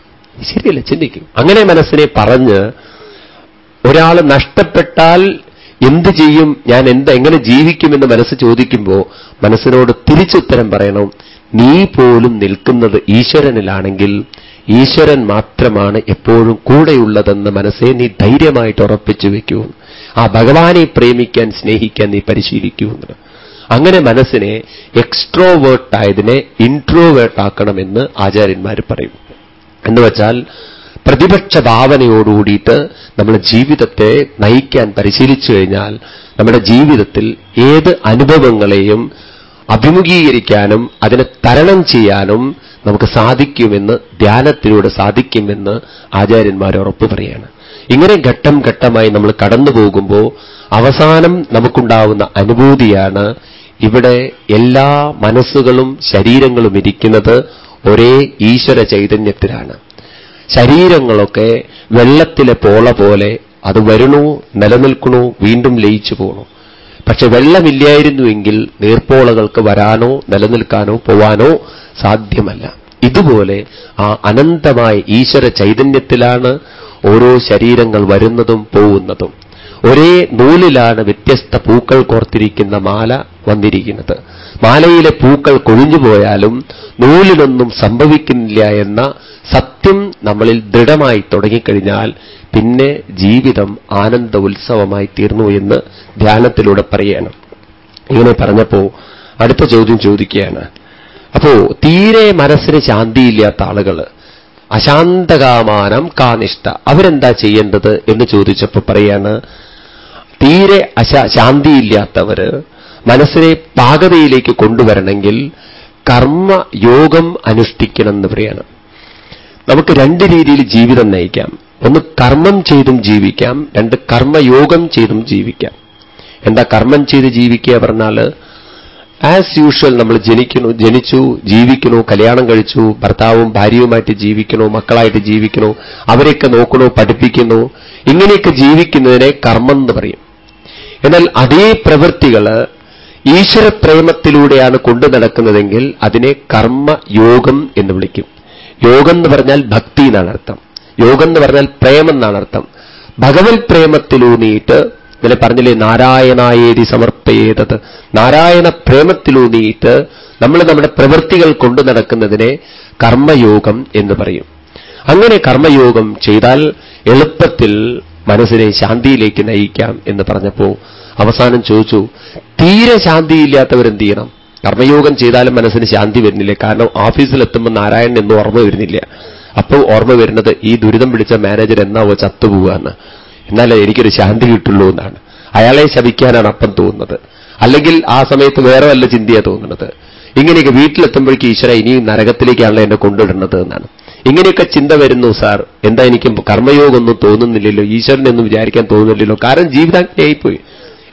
ശരിയല്ല? ചിന്തിക്കും. അങ്ങനെ മനസ്സിനെ പറഞ്ഞ് ഒരാൾ നഷ്ടപ്പെട്ടാൽ എന്ത് ചെയ്യും? ഞാൻ എന്ത് എങ്ങനെ ജീവിക്കുമെന്ന് മനസ്സ് ചോദിക്കുമ്പോൾ മനസ്സിനോട് തിരിച്ചുത്തരം പറയണം. നീ പോലും നിൽക്കുന്നത് ഈശ്വരനിലാണെങ്കിൽ ഈശ്വരൻ മാത്രമാണ് എപ്പോഴും കൂടെയുള്ളതെന്ന് മനസ്സെ നീ ധൈര്യമായിട്ട് ഉറപ്പിച്ചു വെക്കൂ. ആ ഭഗവാനെ പ്രേമിക്കാൻ സ്നേഹിക്കാൻ നീ പരിശീലിക്കൂ അങ്ങനെ മനസ്സിനെ എക്സ്ട്രോവേർട്ടായതിനെ ഇൻട്രോവേർട്ടാക്കണമെന്ന് ആചാര്യന്മാർ പറയും. എന്ന് വെച്ചാൽ പ്രതിപക്ഷ ഭാവനയോടുകൂടിയിട്ട് നമ്മുടെ ജീവിതത്തെ നയിക്കാൻ പരിശീലിച്ചു കഴിഞ്ഞാൽ നമ്മുടെ ജീവിതത്തിൽ ഏത് അനുഭവങ്ങളെയും അഭിമുഖീകരിക്കാനും അതിനെ തരണം ചെയ്യാനും നമുക്ക് സാധിക്കുമെന്ന് ധ്യാനത്തിലൂടെ സാധിക്കുമെന്ന് ആചാര്യന്മാർ ഉറപ്പ് പറയാണ് ഇങ്ങനെ ഘട്ടം ഘട്ടമായി നമ്മൾ കടന്നു പോകുമ്പോൾ അവസാനം നമുക്കുണ്ടാവുന്ന അനുഭൂതിയാണ് ഇവിടെ എല്ലാ മനസ്സുകളും ശരീരങ്ങളും ഇരിക്കുന്നത് ഒരേ ഈശ്വര ചൈതന്യത്തിലാണ്. ശരീരങ്ങളൊക്കെ വെള്ളത്തിലെ പോള പോലെ അത് വരണു നിലനിൽക്കണു വീണ്ടും ലയിച്ചു പോകണു പക്ഷെ വെള്ളമില്ലായിരുന്നുവെങ്കിൽ നീർപ്പോളകൾക്ക് വരാനോ നിലനിൽക്കാനോ പോവാനോ സാധ്യമല്ല. ഇതുപോലെ ആ അനന്തമായ ഈശ്വര ചൈതന്യത്തിലാണ് ഓരോ ശരീരങ്ങൾ വരുന്നതും പോകുന്നതും ഒരേ നൂലിലാണ് വ്യത്യസ്ത പൂക്കൾ കോർത്തിരിക്കുന്ന മാല വന്നിരിക്കുന്നത്. മാലയിലെ പൂക്കൾ കൊഴിഞ്ഞുപോയാലും നൂലിനൊന്നും സംഭവിക്കുന്നില്ല എന്ന സത്യം നമ്മളിൽ ദൃഢമായി തുടങ്ങിക്കഴിഞ്ഞാൽ പിന്നെ ജീവിതം ആനന്ദ ഉത്സവമായി തീർന്നു എന്ന് ധ്യാനത്തിലൂടെ പറയണം. ഇങ്ങനെ പറഞ്ഞപ്പോ അടുത്ത ചോദ്യം ചോദിക്കുകയാണ്. അപ്പോ തീരെ മനസ്സിന് ശാന്തിയില്ലാത്ത ആളുകൾ അശാന്തകാമാനം കാനിഷ്ഠ അവരെന്താ ചെയ്യേണ്ടത് എന്ന് ചോദിച്ചപ്പോൾ പറയാണ് തീരെ അശ ശാന്തിയില്ലാത്തവര് മനസ്സിനെ പാകതയിലേക്ക് കൊണ്ടുവരണമെങ്കിൽ കർമ്മയോഗം അനുഷ്ഠിക്കണം എന്ന് പറയാണ്. നമുക്ക് രണ്ട് രീതിയിൽ ജീവിതം നയിക്കാം. ഒന്ന് കർമ്മം ചെയ്തും ജീവിക്കാം. രണ്ട് കർമ്മയോഗം ചെയ്തും ജീവിക്കാം. എന്താ കർമ്മം ചെയ്ത് ജീവിക്കുക പറഞ്ഞാൽ ആസ് യൂഷ്വൽ നമ്മൾ ജനിക്കുന്നു ജനിച്ചു ജീവിക്കണു കല്യാണം കഴിച്ചു ഭർത്താവും ഭാര്യയുമായിട്ട് ജീവിക്കണു മക്കളായിട്ട് ജീവിക്കണു അവരെയൊക്കെ നോക്കണു പഠിപ്പിക്കുന്നു. ഇങ്ങനെയൊക്കെ ജീവിക്കുന്നതിനെ കർമ്മം എന്ന് പറയും. എന്നാൽ അതേ പ്രവൃത്തികൾ ഈശ്വരപ്രേമത്തിലൂടെയാണ് കൊണ്ടു നടക്കുന്നതെങ്കിൽ അതിനെ കർമ്മയോഗം എന്ന് വിളിക്കും. യോഗം എന്ന് പറഞ്ഞാൽ ഭക്തി എന്നാണ് അർത്ഥം. യോഗം എന്ന് പറഞ്ഞാൽ പ്രേമെന്നാണ് അർത്ഥം. ഭഗവത് പ്രേമത്തിലൂന്നിയിട്ട് ഇന്നലെ പറഞ്ഞില്ലേ നാരായണായേരി സമർപ്പയേതത്. നാരായണ പ്രേമത്തിലൂന്നിയിട്ട് നമ്മൾ നമ്മുടെ പ്രവൃത്തികൾ കൊണ്ടു നടക്കുന്നതിനെ കർമ്മയോഗം എന്ന് പറയും. അങ്ങനെ കർമ്മയോഗം ചെയ്താൽ എളുപ്പത്തിൽ മനസ്സിനെ ശാന്തിയിലേക്ക് നയിക്കാം എന്ന് പറഞ്ഞപ്പോ അവസാനം ചോദിച്ചു തീരെ ശാന്തിയില്ലാത്തവരെന്ത് ചെയ്യണം? കർമ്മയോഗം ചെയ്താലും മനസ്സിന് ശാന്തി വരുന്നില്ല. കാരണം ഓഫീസിലെത്തുമ്പോൾ നാരായണൻ എന്നും ഓർമ്മ വരുന്നില്ല. അപ്പോൾ ഓർമ്മ വരുന്നത് ഈ ദുരിതം പിടിച്ച മാനേജർ എന്നാവോ ചത്തുപോവാന്ന് എന്നാലേ എനിക്കൊരു ശാന്തി കിട്ടുള്ളൂ എന്നാണ്. അയാളെ ശപിക്കാനാണ് അപ്പം തോന്നുന്നത്. അല്ലെങ്കിൽ ആ സമയത്ത് വേറെ വല്ല ചിന്തയാണ് തോന്നുന്നത്. ഇങ്ങനെയൊക്കെ വീട്ടിലെത്തുമ്പോഴേക്ക് ഈശ്വര ഇനി നരകത്തിലേക്കാണല്ലോ എന്നെ കൊണ്ടുവിടുന്നത് എന്നാണ്. ഇങ്ങനെയൊക്കെ ചിന്ത വരുന്നു സാർ. എന്താ എനിക്ക് കർമ്മയോഗമൊന്നും തോന്നുന്നില്ലല്ലോ. ഈശ്വരനൊന്നും വിചാരിക്കാൻ തോന്നുന്നില്ലല്ലോ. കാരണം ജീവിതാജ്ഞയായിപ്പോയി.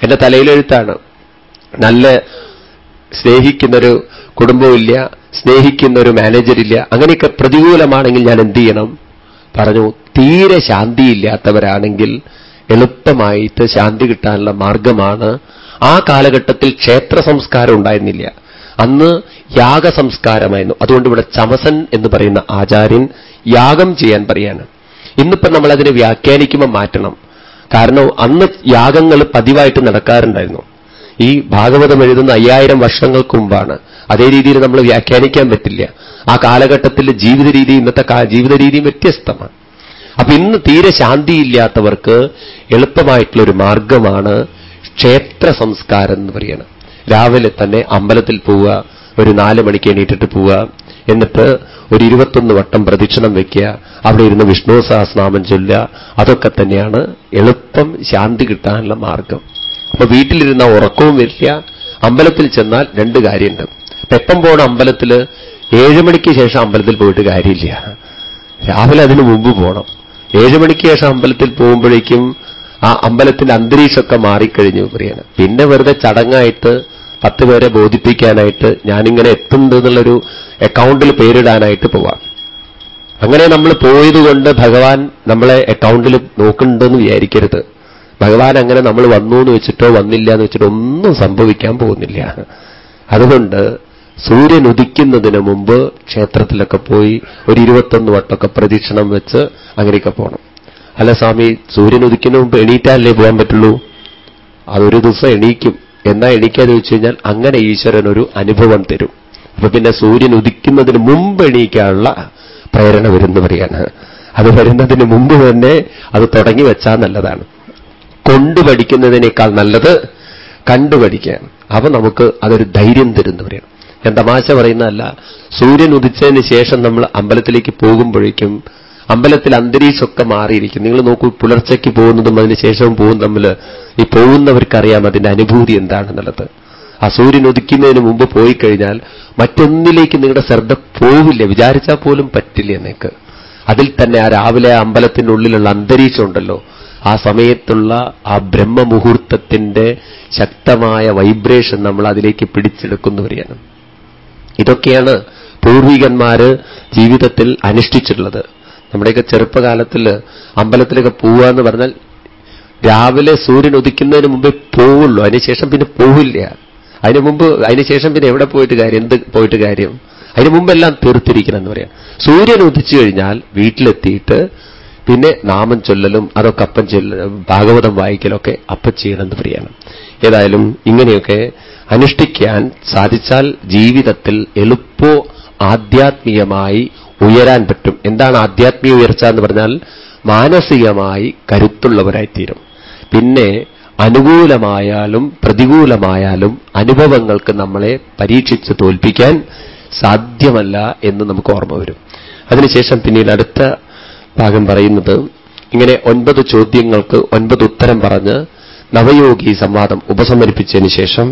എന്റെ തലയിലെഴുത്താണ്. നല്ല സ്നേഹിക്കുന്നൊരു കുടുംബമില്ല സ്നേഹിക്കുന്നൊരു മാനേജരില്ല അങ്ങനെയൊക്കെ പ്രതികൂലമാണെങ്കിൽ ഞാൻ എന്ത് ചെയ്യണം? പറഞ്ഞു തീരെ ശാന്തിയില്ലാത്തവരാണെങ്കിൽ എളുപ്പമായിട്ട് ശാന്തി കിട്ടാനുള്ള മാർഗമാണ് ആ കാലഘട്ടത്തിൽ ക്ഷേത്ര സംസ്കാരം ഉണ്ടായിരുന്നില്ല. അന്ന് യാഗ സംസ്കാരമായിരുന്നു. അതുകൊണ്ട് ഇവിടെ ചമസൻ എന്ന് പറയുന്ന ആചാര്യൻ യാഗം ചെയ്യാൻ പറയാണ്. ഇന്നിപ്പോ നമ്മൾ അതിനെ വ്യാഖ്യാനിക്കുമ്പോൾ മാറ്റണം. കാരണം അന്ന് യാഗങ്ങൾ പതിവായിട്ട് നടക്കാറുണ്ടായിരുന്നു. ഈ ഭാഗവതം എഴുതുന്ന അയ്യായിരം വർഷങ്ങൾക്ക് മുമ്പാണ്. അതേ രീതിയിൽ നമ്മൾ വ്യാഖ്യാനിക്കാൻ പറ്റില്ല. ആ കാലഘട്ടത്തിലെ ജീവിത രീതി ഇന്നത്തെ ജീവിത രീതിയും വ്യത്യസ്തമാണ്. അപ്പൊ ഇന്ന് തീരെ ശാന്തിയില്ലാത്തവർക്ക് എളുപ്പമായിട്ടുള്ള ഒരു മാർഗമാണ് ക്ഷേത്ര സംസ്കാരം എന്ന് പറയുന്നത് രാവിലെ തന്നെ അമ്പലത്തിൽ പോവുക ഒരു നാല് മണിക്ക് എണീറ്റിട്ട് പോവുക എന്നിട്ട് ഒരു ഇരുപത്തൊന്ന് വട്ടം പ്രദക്ഷിണം വയ്ക്കുക അവിടെ ഇരുന്ന് വിഷ്ണു സഹസ്നാമം ചൊല്ലുക അതൊക്കെ തന്നെയാണ് എളുപ്പം ശാന്തി കിട്ടാനുള്ള മാർഗം. അപ്പൊ വീട്ടിലിരുന്ന ഉറക്കവും വരില്ല. അമ്പലത്തിൽ ചെന്നാൽ രണ്ട് കാര്യമുണ്ട്. പോകണം അമ്പലത്തിൽ ഏഴ് മണിക്ക് ശേഷം അമ്പലത്തിൽ പോയിട്ട് കാര്യമില്ല. രാവിലെ അതിനു മുമ്പ് പോകണം ഏഴ് മണിക്ക് ശേഷം അമ്പലത്തിൽ പോകുമ്പോഴേക്കും ആ അമ്പലത്തിന്റെ അന്തരീക്ഷമൊക്കെ മാറിക്കഴിഞ്ഞു പറയാണ് പിന്നെ വെറുതെ ചടങ്ങായിട്ട് പത്ത് പേരെ ബോധിപ്പിക്കാനായിട്ട് ഞാനിങ്ങനെ എത്തുന്നത് എന്നുള്ളൊരു അക്കൗണ്ടിൽ പേരിടാനായിട്ട് പോവാം. അങ്ങനെ നമ്മൾ പോയതുകൊണ്ട് ഭഗവാൻ നമ്മളെ അക്കൗണ്ടിൽ നോക്കുന്നുണ്ടെന്ന് വിചാരിക്കരുത്. ഭഗവാൻ അങ്ങനെ നമ്മൾ വന്നു എന്ന് വെച്ചിട്ടോ വന്നില്ല എന്ന് വെച്ചിട്ടോ ഒന്നും സംഭവിക്കാൻ പോകുന്നില്ല. അതുകൊണ്ട് സൂര്യൻ ഉദിക്കുന്നതിന് മുമ്പ് ക്ഷേത്രത്തിലൊക്കെ പോയി ഒരു ഇരുപത്തൊന്ന് വട്ടമൊക്കെ പ്രദക്ഷിണം വെച്ച് അങ്ങനെയൊക്കെ പോകണം അല്ല സ്വാമി സൂര്യൻ ഉദിക്കുന്ന മുമ്പ് എണീറ്റാലേ പോകാൻ പറ്റുള്ളൂ? അതൊരു ദിവസം എണീക്കും. എന്നാ എണീക്കാന്ന് വെച്ച് കഴിഞ്ഞാൽ അങ്ങനെ ഈശ്വരൻ ഒരു അനുഭവം തരും. അപ്പൊ പിന്നെ സൂര്യൻ ഉദിക്കുന്നതിന് മുമ്പ് എണീക്കാനുള്ള പ്രേരണ വരുന്നു പറയാണ് അത് വരുന്നതിന് മുമ്പ് തന്നെ അത് തുടങ്ങി വെച്ചാൽ നല്ലതാണ്. കൊണ്ടു പഠിക്കുന്നതിനേക്കാൾ നല്ലത് കണ്ടുപഠിക്കാൻ. അപ്പൊ നമുക്ക് അതൊരു ധൈര്യം തരുന്നു പറയണം ഞാൻ തമാശ പറയുന്നതല്ല. സൂര്യൻ ഉദിച്ചതിന് ശേഷം നമ്മൾ അമ്പലത്തിലേക്ക് പോകുമ്പോഴേക്കും അമ്പലത്തിൽ അന്തരീക്ഷമൊക്കെ മാറിയിരിക്കും. നിങ്ങൾ നോക്കൂ പുലർച്ചയ്ക്ക് പോകുന്നതും അതിന് ശേഷവും പോകും തമ്മിൽ ഈ പോകുന്നവർക്കറിയാം അതിന്റെ അനുഭൂതി എന്താണെന്നുള്ളത്. ആ സൂര്യൻ ഉദിക്കുന്നതിന് മുമ്പ് പോയി കഴിഞ്ഞാൽ മറ്റൊന്നിലേക്ക് നിങ്ങളുടെ ശ്രദ്ധ പോവില്ല. വിചാരിച്ചാൽ പോലും പറ്റില്ല എന്നേക്ക് അതിൽ തന്നെ ആ രാവിലെ ഉള്ളിലുള്ള അന്തരീക്ഷം ഉണ്ടല്ലോ. ആ സമയത്തുള്ള ആ ബ്രഹ്മമുഹൂർത്തത്തിന്റെ ശക്തമായ വൈബ്രേഷൻ നമ്മൾ അതിലേക്ക് പിടിച്ചെടുക്കുന്നവരെയാണ്. ഇതൊക്കെയാണ് പൂർവികന്മാര് ജീവിതത്തിൽ അനുഷ്ഠിച്ചിട്ടുള്ളത്. നമ്മുടെയൊക്കെ ചെറുപ്പകാലത്തിൽ അമ്പലത്തിലൊക്കെ പോവുക എന്ന് പറഞ്ഞാൽ രാവിലെ സൂര്യൻ ഉദിക്കുന്നതിന് മുമ്പേ പോവുള്ളൂ. അതിനുശേഷം പിന്നെ പോവില്ല. അതിനു മുമ്പ് അതിനുശേഷം പിന്നെ എവിടെ പോയിട്ട് കാര്യം? എന്ത് പോയിട്ട് കാര്യം? അതിനു മുമ്പെല്ലാം തീർത്തിരിക്കണം എന്ന് പറയാം. സൂര്യൻ ഉദിച്ചു കഴിഞ്ഞാൽ വീട്ടിലെത്തിയിട്ട് പിന്നെ നാമം ചൊല്ലലും അതൊക്കെ അപ്പം ചൊല്ല ഭാഗവതം വായിക്കലൊക്കെ അപ്പം ചെയ്യണമെന്ന് പറയണം. ഏതായാലും ഇങ്ങനെയൊക്കെ അനുഷ്ഠിക്കാൻ സാധിച്ചാൽ ജീവിതത്തിൽ എളുപ്പോ ആധ്യാത്മികമായി ഉയരാൻ പറ്റും. എന്താണ് ആധ്യാത്മിക ഉയർച്ച എന്ന് പറഞ്ഞാൽ മാനസികമായി കരുത്തുള്ളവരായിത്തീരും. പിന്നെ അനുകൂലമായാലും പ്രതികൂലമായാലും അനുഭവങ്ങൾക്ക് നമ്മളെ പരീക്ഷിച്ച് തോൽപ്പിക്കാൻ സാധ്യമല്ല എന്ന് നമുക്ക് ഓർമ്മ വരും. അതിനുശേഷം പിന്നീട് അടുത്ത ഭാഗം പറയുന്നത് ഇങ്ങനെ ഒൻപത് ചോദ്യങ്ങൾക്ക് ഒൻപത് ഉത്തരം പറഞ്ഞ് നവയോഗി സംവാദം ഉപസമരിപ്പിച്ചതിന് ശേഷം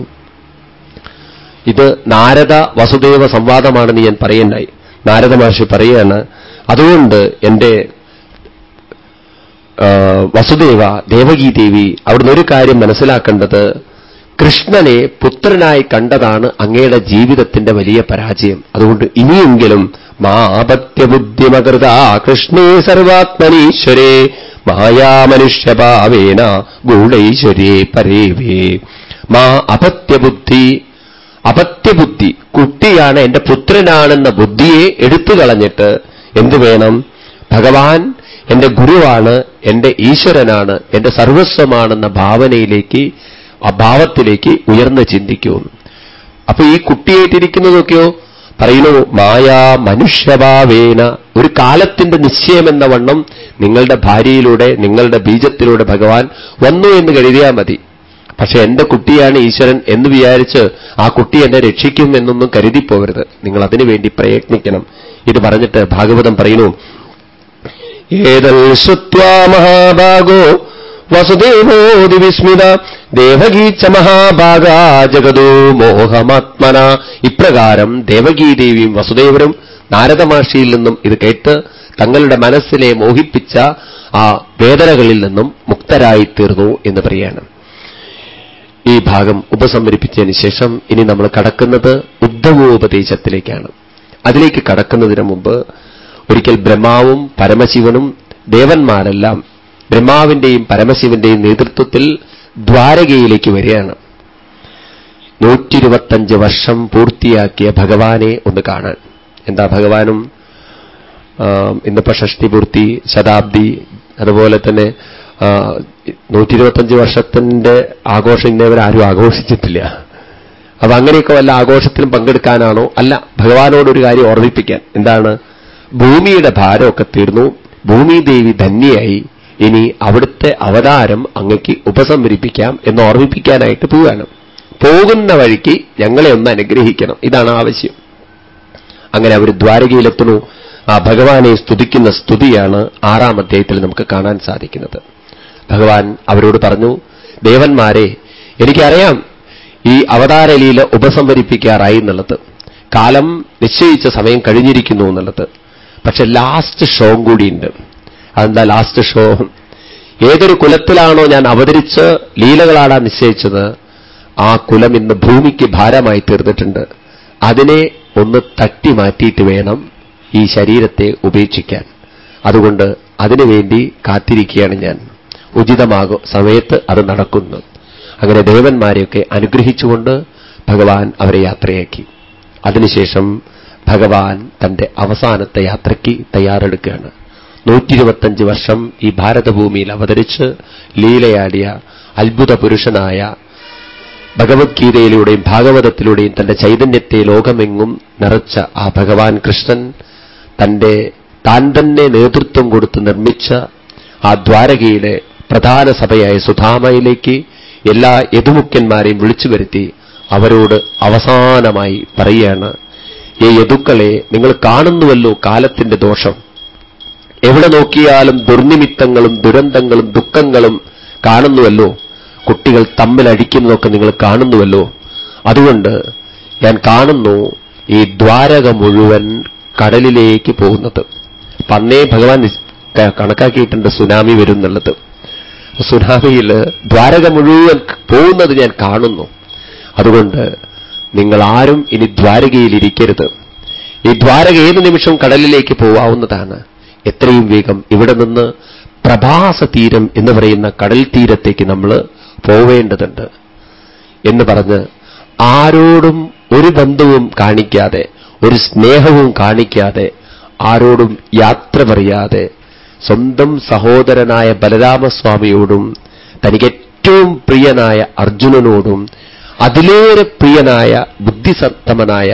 ഇത് നാരദ വസുദേവ സംവാദമാണെന്ന് ഞാൻ പറയണ്ടായി. നാരദ മഹർഷി പറയുകയാണ് അതുകൊണ്ട് എന്റെ വസുദേവ ദേവകീ ദേവി അവിടുന്ന് ഒരു കാര്യം മനസ്സിലാക്കേണ്ടത് കൃഷ്ണനെ പുത്രനായി കണ്ടതാണ് അങ്ങയുടെ ജീവിതത്തിന്റെ വലിയ പരാജയം. അതുകൊണ്ട് ഇനിയെങ്കിലും മാ ആപത്യബുദ്ധിമകൃത കൃഷ്ണേ സർവാത്മനീശ്വരേ മായാമനുഷ്യഭാവേന ഗൂഢൈശ്വര്യേ പരേവേ. മാ അപത്യബുദ്ധി അപത്യബുദ്ധി കുട്ടിയാണ് എന്റെ പുത്രനാണെന്ന ബുദ്ധിയെ എടുത്തു കളഞ്ഞിട്ട് എന്തു വേണം? ഭഗവാൻ എന്റെ ഗുരുവാണ് എന്റെ ഈശ്വരനാണ് എന്റെ സർവസ്വമാണെന്ന ഭാവനയിലേക്ക് ആ ഭാവത്തിലേക്ക് ഉയർന്ന് ചിന്തിക്കൂ. അപ്പൊ ഈ കുട്ടിയായിട്ടിരിക്കുന്നതൊക്കെയോ പറയുന്നു മായാ മനുഷ്യഭാവേന. ഒരു കാലത്തിന്റെ നിശ്ചയമെന്ന വണ്ണം നിങ്ങളുടെ ഭാര്യയിലൂടെ നിങ്ങളുടെ ബീജത്തിലൂടെ ഭഗവാൻ വന്നു എന്ന് കരുതിയാൽ മതി. പക്ഷെ എന്റെ കുട്ടിയാണ് ഈശ്വരൻ എന്ന് വിചാരിച്ച് ആ കുട്ടി എന്നെ രക്ഷിക്കും എന്നൊന്നും കരുതിപ്പോകരുത്. നിങ്ങൾ അതിനുവേണ്ടി പ്രയത്നിക്കണം. ഇത് പറഞ്ഞിട്ട് ഭാഗവതം പറയുന്നു ഏതൽ ശ്രുത്വാ മഹാഭാഗോ വസുദേവോതി വിസ്മിത. ദേവകീച്ച മഹാഭാഗാ ജഗതോ മോഹമാത്മന. ഇപ്രകാരം ദേവകീദേവിയും വസുദേവരും നാരദമാഷിയിൽ നിന്നും ഇത് കേട്ട് തങ്ങളുടെ മനസ്സിനെ മോഹിപ്പിച്ച ആ വേദനകളിൽ നിന്നും മുക്തരായിത്തീർന്നു എന്ന് പറയാണ്. ഈ ഭാഗം ഉപസംഹരിപ്പിച്ചതിന് ശേഷം ഇനി നമ്മൾ കടക്കുന്നത് ഉദ്ധവോപദേശത്തിലേക്കാണ് അതിലേക്ക് കടക്കുന്നതിന് മുമ്പ് ഒരിക്കൽ ബ്രഹ്മാവും പരമശിവനും ദേവന്മാരെല്ലാം ബ്രഹ്മാവിന്റെയും പരമശിവന്റെയും നേതൃത്വത്തിൽ ദ്വാരകയിലേക്ക് വരികയാണ്. നൂറ്റിരുപത്തഞ്ച് വർഷം പൂർത്തിയാക്കിയ ഭഗവാനെ ഒന്ന് കാണാൻ. എന്താ ഭഗവാനും ഇന്നിപ്പോ ഷഷ്ടിപൂർത്തി ശതാബ്ദി അതുപോലെ തന്നെ നൂറ്റിരുപത്തഞ്ച് വർഷത്തിന്റെ ആഘോഷം ഇന്നവരാരും ആഘോഷിച്ചിട്ടില്ല. അപ്പൊ അങ്ങനെയൊക്കെ വല്ല ആഘോഷത്തിലും പങ്കെടുക്കാനാണോ? അല്ല ഭഗവാനോടൊരു കാര്യം ഓർമ്മിപ്പിക്കാൻ. എന്താണ്? ഭൂമിയുടെ ഭാരമൊക്കെ തീർന്നു. ഭൂമിദേവി ധന്യയായി. ഇനി അവിടുത്തെ അവതാരം അങ്ങക്ക് ഉപസംഹരിപ്പിക്കാം എന്ന് ഓർമ്മിപ്പിക്കാനായിട്ട് പോവുകയാണ് പോകുന്ന വഴിക്ക് ഞങ്ങളെ ഒന്ന് അനുഗ്രഹിക്കണം. ഇതാണ് ആവശ്യം. അങ്ങനെ അവർ ദ്വാരകയിലെത്തുന്നു. ആ ഭഗവാനെ സ്തുതിക്കുന്ന സ്തുതിയാണ് ആറാം അധ്യായത്തിൽ നമുക്ക് കാണാൻ സാധിക്കുന്നത്. ഭഗവാൻ അവരോട് പറഞ്ഞു ദേവന്മാരെ എനിക്കറിയാം ഈ അവതാരലീല ഉപസംഹരിപ്പിക്കാറായി എന്നുള്ളത്. കാലം നിശ്ചയിച്ച സമയം കഴിഞ്ഞിരിക്കുന്നു എന്നുള്ളത്. പക്ഷെ ലാസ്റ്റ് ഷോം കൂടിയുണ്ട്. അതെന്താ ലാസ്റ്റ് ഷോ ഏതൊരു കുലത്തിലാണോ ഞാൻ അവതരിച്ച് ലീലകളാടാൻ നിശ്ചയിച്ചത് ആ കുലം ഇന്ന് ഭൂമിക്ക് ഭാരമായി തീർന്നിട്ടുണ്ട്. അതിനെ ഒന്ന് തട്ടി മാറ്റിയിട്ട് വേണം ഈ ശരീരത്തെ ഉപേക്ഷിക്കാൻ. അതുകൊണ്ട് അതിനുവേണ്ടി കാത്തിരിക്കുകയാണ് ഞാൻ. ഉചിതമാകും സമയത്ത് അത് നടക്കുന്നു. അങ്ങനെ ദേവന്മാരെയൊക്കെ അനുഗ്രഹിച്ചുകൊണ്ട് ഭഗവാൻ അവരെ യാത്രയാക്കി. അതിനുശേഷം ഭഗവാൻ തന്റെ അവസാനത്തെ യാത്രയ്ക്ക് തയ്യാറെടുക്കുകയാണ്. നൂറ്റിരുപത്തഞ്ച് വർഷം ഈ ഭാരതഭൂമിയിൽ അവതരിച്ച് ലീലയാടിയ അത്ഭുത പുരുഷനായ ഭഗവത്ഗീതയിലൂടെയും ഭാഗവതത്തിലൂടെയും തന്റെ ചൈതന്യത്തെ ലോകമെങ്ങും നിറച്ച ആ ഭഗവാൻ കൃഷ്ണൻ തന്റെ താൻ തന്നെ നേതൃത്വം കൊടുത്ത് നിർമ്മിച്ച ആ ദ്വാരകയിലെ പ്രധാന സഭയായ സുധാമയിലേക്ക് എല്ലാ യദുമുഖ്യന്മാരെയും വിളിച്ചു വരുത്തി അവരോട് അവസാനമായി പറയുകയാണ് ഈ യദുക്കളെ നിങ്ങൾ കാണുന്നുവല്ലോ കാലത്തിന്റെ ദോഷം. എവിടെ നോക്കിയാലും ദുർനിമിത്തങ്ങളും ദുരന്തങ്ങളും ദുഃഖങ്ങളും കാണുന്നുവല്ലോ. കുട്ടികൾ തമ്മിൽ അടിക്കുന്നതൊക്കെ നിങ്ങൾ കാണുന്നുവല്ലോ. അതുകൊണ്ട് ഞാൻ കാണുന്നു ഈ ദ്വാരക മുഴുവൻ കടലിലേക്ക് പോകുന്നത്. പന്നേ ഭഗവാൻ കണക്കാക്കിയിട്ടുണ്ട് സുനാമി വരും എന്നുള്ളത് സുനാമിയിൽ ദ്വാരക മുഴുവൻ പോകുന്നത് ഞാൻ കാണുന്നു. അതുകൊണ്ട് നിങ്ങൾ ആരും ഇനി ദ്വാരകയിലിരിക്കരുത്. ഈ ദ്വാരക ഏത് നിമിഷവും കടലിലേക്ക് പോവാവുന്നതാണ്. എത്രയും വേഗം ഇവിടെ നിന്ന് പ്രഭാസ തീരം എന്ന് പറയുന്ന കടൽ തീരത്തേക്ക് നമ്മൾ പോവേണ്ടതുണ്ട്. എന്ന് പറഞ്ഞ് ആരോടും ഒരു ബന്ധവും കാണിക്കാതെ ഒരു സ്നേഹവും കാണിക്കാതെ ആരോടും യാത്ര പറയാതെ സ്വന്തം സഹോദരനായ ബലരാമസ്വാമിയോടും തനിക്ക് ഏറ്റവും പ്രിയനായ അർജുനനോടും അതിലേറെ പ്രിയനായ ബുദ്ധിസത്തമനായ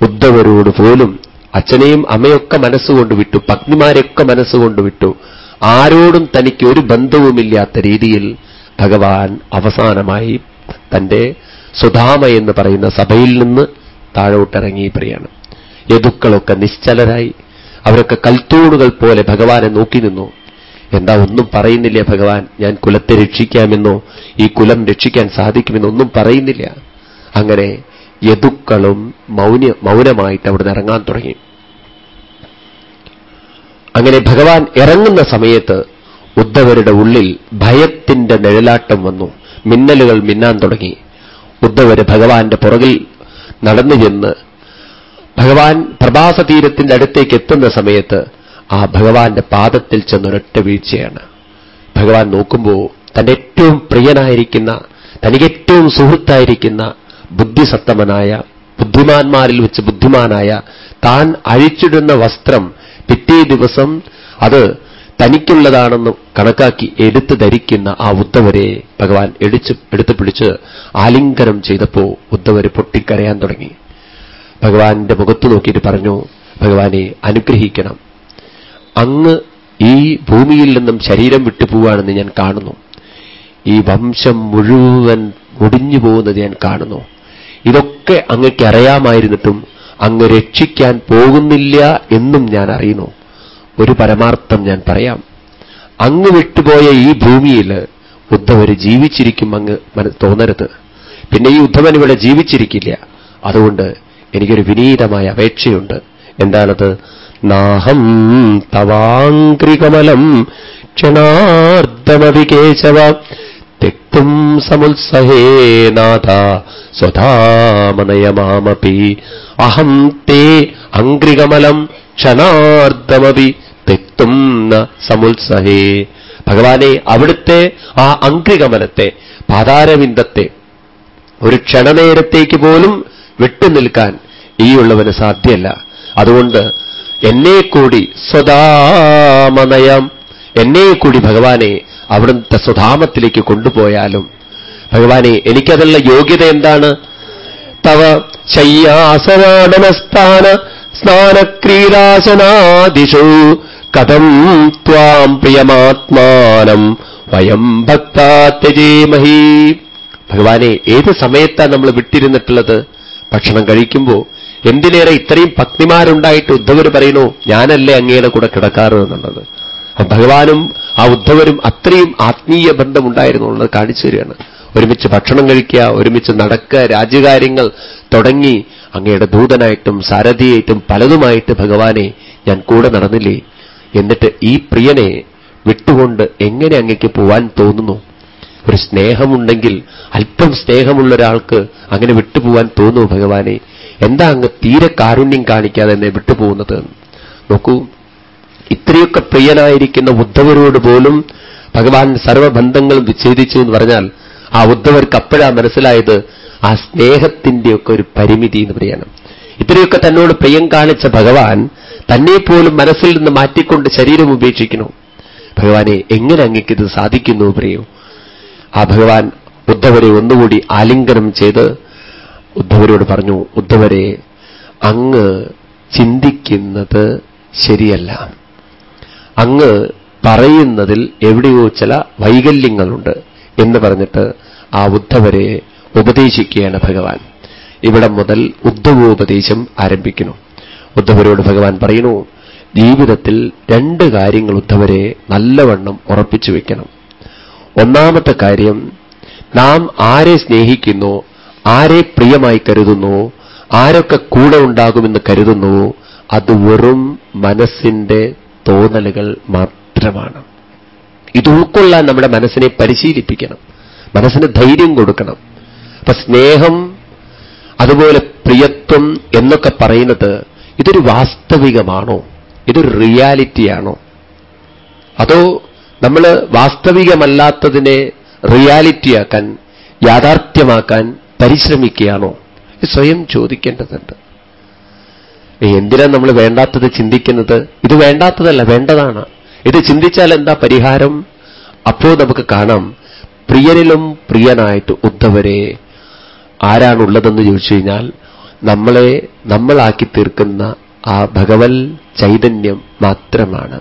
ഉദ്ധവരോട് പോലും അച്ഛനെയും അമ്മയൊക്കെ മനസ്സുകൊണ്ട് വിട്ടു പത്നിമാരെയൊക്കെ മനസ്സുകൊണ്ട് വിട്ടു. ആരോടും തനിക്ക് ഒരു ബന്ധവുമില്ലാത്ത രീതിയിൽ ഭഗവാൻ അവസാനമായി തന്റെ സുധാമ എന്ന് പറയുന്ന സഭയിൽ നിന്ന് താഴോട്ടിറങ്ങി പറയാണ് യദുക്കളൊക്കെ നിശ്ചലരായി. അവരൊക്കെ കൽത്തൂണുകൾ പോലെ ഭഗവാനെ നോക്കി നിന്നു. എന്താ ഒന്നും പറയുന്നില്ല ഭഗവാൻ? ഞാൻ കുലത്തെ രക്ഷിക്കാമെന്നോ ഈ കുലം രക്ഷിക്കാൻ സാധിക്കുമെന്നോ ഒന്നും പറയുന്നില്ല. അങ്ങനെ യദുക്കളും മൗന മൗനമായിട്ട് അവിടുന്ന് ഇറങ്ങാൻ തുടങ്ങി. അങ്ങനെ ഭഗവാൻ ഇറങ്ങുന്ന സമയത്ത് ഉദ്ധവരുടെ ഉള്ളിൽ ഭയത്തിന്റെ നിഴലാട്ടം വന്നു. മിന്നലുകൾ മിന്നാൻ തുടങ്ങി. ഉദ്ധവര് ഭഗവാന്റെ പുറകിൽ നടന്നു ചെന്ന് ഭഗവാൻ പ്രഭാസ തീരത്തിന്റെ അടുത്തേക്ക് എത്തുന്ന സമയത്ത് ആ ഭഗവാന്റെ പാദത്തിൽ ചെന്നൊരൊറ്റ വീഴ്ചയാണ്. ഭഗവാൻ നോക്കുമ്പോൾ തന്റെ ഏറ്റവും പ്രിയനായിരിക്കുന്ന തനിക്ക് ഏറ്റവും സുഹൃത്തായിരിക്കുന്ന ബുദ്ധിസത്തമനായ ബുദ്ധിമാന്മാരിൽ വെച്ച് ബുദ്ധിമാനായ താൻ അഴിച്ചിടുന്ന വസ്ത്രം പിറ്റേ ദിവസം അത് തനിക്കുള്ളതാണെന്ന് കണക്കാക്കി എടുത്തു ധരിക്കുന്ന ആ ഉദ്ധവരെ ഭഗവാൻ എടിച്ച് എടുത്തു പിടിച്ച് ആലിംഗനം ചെയ്തപ്പോ ഉദ്ധവര് പൊട്ടിക്കരയാൻ തുടങ്ങി. ഭഗവാന്റെ മുഖത്ത് നോക്കിയിട്ട് പറഞ്ഞു ഭഗവാനെ അനുഗ്രഹിക്കണം. അങ്ങ് ഈ ഭൂമിയിൽ നിന്നും ശരീരം വിട്ടുപോവാണെന്ന് ഞാൻ കാണുന്നു. ഈ വംശം മുഴുവൻ ഒടിഞ്ഞു പോകുന്നത് ഞാൻ കാണുന്നു. ഇതൊക്കെ അങ്ങയ്ക്ക് അറിയാമായിരുന്നിട്ടും അങ്ങ് രക്ഷിക്കാൻ പോകുന്നില്ല എന്നും ഞാൻ അറിയുന്നു. ഒരു പരമാർത്ഥം ഞാൻ പറയാം. അങ്ങ് വിട്ടുപോയ ഈ ഭൂമിയിൽ ഉദ്ധവർ ജീവിച്ചിരിക്കും അങ്ങ് തോന്നരുത്. പിന്നെ ഈ ഉദ്ധവൻ ഇവിടെ ജീവിച്ചിരിക്കില്ല. അതുകൊണ്ട് എനിക്കൊരു വിനീതമായ അപേക്ഷയുണ്ട്. എന്താണത്? നാഹം തവാംഗ്രികമലം ക്ഷണാർദ്ധമപി കേശവ തെക്തും സമുത്സഹേ നാഥ സ്വധാമനയമാമപി അഹം തേ അംഗ്രികമലം ക്ഷണാർദ്ധമപി തെക്തും സമുത്സഹേ. ഭഗവാനെ അവിടുത്തെ ആ അംഗ്രികമലത്തെ പാതാരവിന്ദത്തെ ഒരു ക്ഷണനേരത്തേക്ക് പോലും വിട്ടുനിൽക്കാൻ ഈ ഉള്ളവന് സാധ്യല്ല. അതുകൊണ്ട് എന്നെ കൂടി സ്വതാമനയം എന്നെ കൂടി ഭഗവാനെ അവിടുത്തെ സ്വധാമത്തിലേക്ക് കൊണ്ടുപോയാലും ഭഗവാനെ എനിക്കതുള്ള യോഗ്യത എന്താണ്? തവ ശയ്യാസനാടനസ്ഥാന സ്നാനക്രീഡാസനാദിഷു കഥം ത്വാം പ്രിയമാത്മാനം വയം ഭക്താത്യജേമഹി ഭഗവാനെ ഏത് സമയത്താണ് നമ്മൾ വിട്ടിരുന്നിട്ടുള്ളത്? ഭക്ഷണം കഴിക്കുമ്പോൾ എന്തിനേറെ ഇത്രയും പത്നിമാരുണ്ടായിട്ട് ഉദ്ധവർ പറയുന്നു ഞാനല്ലേ അങ്ങയുടെ കൂടെ കിടക്കാറ് എന്നുള്ളത്. ഭഗവാനും ആ ഉദ്ധവരും അത്രയും ആത്മീയ ബന്ധമുണ്ടായിരുന്നു എന്നുള്ളത് കാണിച്ചു തരികയാണ്. ഒരുമിച്ച് ഭക്ഷണം കഴിക്കുക ഒരുമിച്ച് നടക്കുക രാജ്യകാര്യങ്ങൾ തുടങ്ങി അങ്ങയുടെ ദൂതനായിട്ടും സാരഥിയായിട്ടും പലതുമായിട്ട് ഭഗവാനെ ഞാൻ കൂടെ നടന്നില്ലേ? എന്നിട്ട് ഈ പ്രിയനെ വിട്ടുകൊണ്ട് എങ്ങനെ അങ്ങേക്ക് പോവാൻ തോന്നുന്നു? ഒരു സ്നേഹമുണ്ടെങ്കിൽ അല്പം സ്നേഹമുള്ള ഒരാൾക്ക് അങ്ങനെ വിട്ടുപോവാൻ തോന്നുന്നു ഭഗവാനെ. എന്താ അങ്ങ് തീരെ കാരുണ്യം കാണിക്കാതെ എന്നെ വിട്ടുപോകുന്നത്? നോക്കൂ ഇത്രയൊക്കെ പ്രിയനായിരിക്കുന്ന ഉദ്ധവരോട് പോലും ഭഗവാൻ സർവബന്ധങ്ങളും വിച്ഛേദിച്ചു എന്ന് പറഞ്ഞാൽ ആ ഉദ്ധവർക്ക് അപ്പോഴാ മനസ്സിലായത് ആ സ്നേഹത്തിന്റെയൊക്കെ ഒരു പരിമിതി എന്ന് പറയണം. ഇത്രയൊക്കെ തന്നോട് പ്രിയം കാണിച്ച ഭഗവാൻ തന്നെ പോലും മനസ്സിൽ നിന്ന് മാറ്റിക്കൊണ്ട് ശരീരം ഉപേക്ഷിക്കുന്നു. ഭഗവാനെ എങ്ങനെ അങ്ങേക്കിത് സാധിക്കുന്നു പ്രിയോ? ആ ഭഗവാൻ ഉദ്ധവരെ ഒന്നുകൂടി ആലിംഗനം ചെയ്ത് ഉദ്ധവരോട് പറഞ്ഞു ഉദ്ധവരെ അങ്ങ് ചിന്തിക്കുന്നത് ശരിയല്ല. അങ്ങ് പറയുന്നതിൽ എവിടെയോ ചില വൈകല്യങ്ങളുണ്ട് എന്ന് പറഞ്ഞിട്ട് ആ ഉദ്ധവരെ ഉപദേശിക്കുകയാണ് ഭഗവാൻ. ഇവിടം മുതൽ ഉദ്ധവോപദേശം ആരംഭിക്കുന്നു. ഉദ്ധവരോട് ഭഗവാൻ പറയുന്നു ജീവിതത്തിൽ രണ്ട് കാര്യങ്ങൾ ഉദ്ധവരെ നല്ലവണ്ണം ഉറപ്പിച്ചു വയ്ക്കണം ഒന്നാമത്തെ കാര്യം നാം ആരെ സ്നേഹിക്കുന്നു ആരെ പ്രിയമായി കരുതുന്നു ആരൊക്കെ കൂടെ ഉണ്ടാകുമെന്ന് കരുതുന്നു അത് വെറും മനസ്സിന്റെ തോന്നലുകൾ മാത്രമാണ്. ഇത് ഉൾക്കൊള്ളാൻ നമ്മുടെ മനസ്സിനെ പരിശീലിപ്പിക്കണം. മനസ്സിന് ധൈര്യം കൊടുക്കണം. അപ്പൊ സ്നേഹം അതുപോലെ പ്രിയത്വം എന്നൊക്കെ പറയുന്നത് ഇതൊരു വാസ്തവികമാണോ? ഇതൊരു റിയാലിറ്റിയാണോ? അതോ നമ്മൾ വാസ്തവികമല്ലാത്തതിനെ റിയാലിറ്റിയാക്കാൻ യാഥാർത്ഥ്യമാക്കാൻ പരിശ്രമിക്കുകയാണോ? സ്വയം ചോദിക്കേണ്ടതുണ്ട്. എന്തിനാ നമ്മൾ വേണ്ടാത്തത് ചിന്തിക്കുന്നത്? ഇത് വേണ്ടാത്തതല്ല വേണ്ടതാണ്. ഇത് ചിന്തിച്ചാൽ എന്താ പരിഹാരം? അപ്പോ നമുക്ക് കാണാം. പ്രിയനിലും പ്രിയനായിട്ട് ഉദ്ധവരെ ആരാണുള്ളതെന്ന് ചോദിച്ചു കഴിഞ്ഞാൽ നമ്മളെ നമ്മളാക്കി തീർക്കുന്ന ആ ഭഗവൽ ചൈതന്യം മാത്രമാണ്.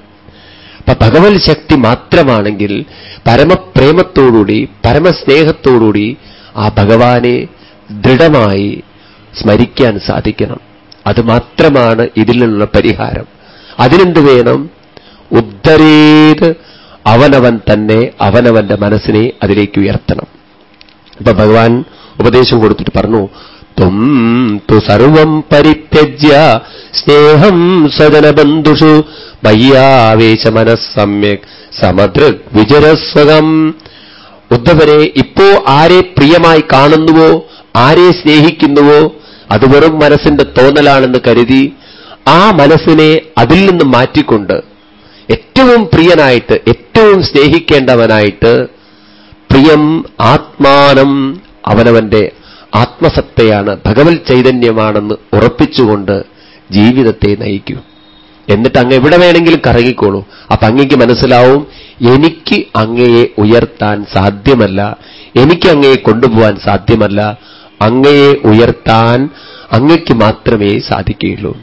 അപ്പൊ ഭഗവൽ ശക്തി മാത്രമാണെങ്കിൽ പരമപ്രേമത്തോടുകൂടി പരമസ്നേഹത്തോടുകൂടി ആ ഭഗവാനെ ദൃഢമായി സ്മരിക്കാൻ സാധിക്കണം. അത് മാത്രമാണ് ഇതിൽ നിന്നുള്ള പരിഹാരം. അതിനെന്ത് വേണം? ഉദ്ധരേത് അവനവൻ തന്നെ അവനവന്റെ മനസ്സിനെ അതിലേക്ക് ഉയർത്തണം. അപ്പൊ ഭഗവാൻ ഉപദേശം കൊടുത്തിട്ട് പറഞ്ഞു ത്വം തു സർവം പരിത്യജ്യ സ്നേഹം സ്വജനബന്ധുഷു മയ്യാവേശ മനസ്സമ്യക് സമദൃക് വിജരസ്വകം. ഉദ്ധവരെ ഇപ്പോ ആരെ പ്രിയമായി കാണുന്നുവോ? ആരെ സ്നേഹിക്കുന്നുവോ? അത് വെറും മനസ്സിന്റെ തോന്നലാണെന്ന് കരുതി ആ മനസ്സിനെ അതിൽ നിന്ന് മാറ്റിക്കൊണ്ട് ഏറ്റവും പ്രിയനായിട്ട് ഏറ്റവും സ്നേഹിക്കേണ്ടവനായിട്ട് പ്രിയം ആത്മാനം അവനവന്റെ ആത്മസത്തയാണ് ഭഗവത് ചൈതന്യമാണെന്ന് ഉറപ്പിച്ചുകൊണ്ട് ജീവിതത്തെ നയിക്കൂ. എന്നിട്ട് അങ്ങ് എവിടെ വേണമെങ്കിലും കറങ്ങിക്കോളൂ. അപ്പൊ അങ്ങേക്ക് മനസ്സിലാവും എനിക്ക് അങ്ങയെ ഉയർത്താൻ സാധ്യമല്ല എനിക്ക് അങ്ങയെ കൊണ്ടുപോകാൻ സാധ്യമല്ല അങ്ങയെ ഉയർത്താൻ അങ്ങയ്ക്ക് മാത്രമേ സാധിക്കുകയുള്ളൂ.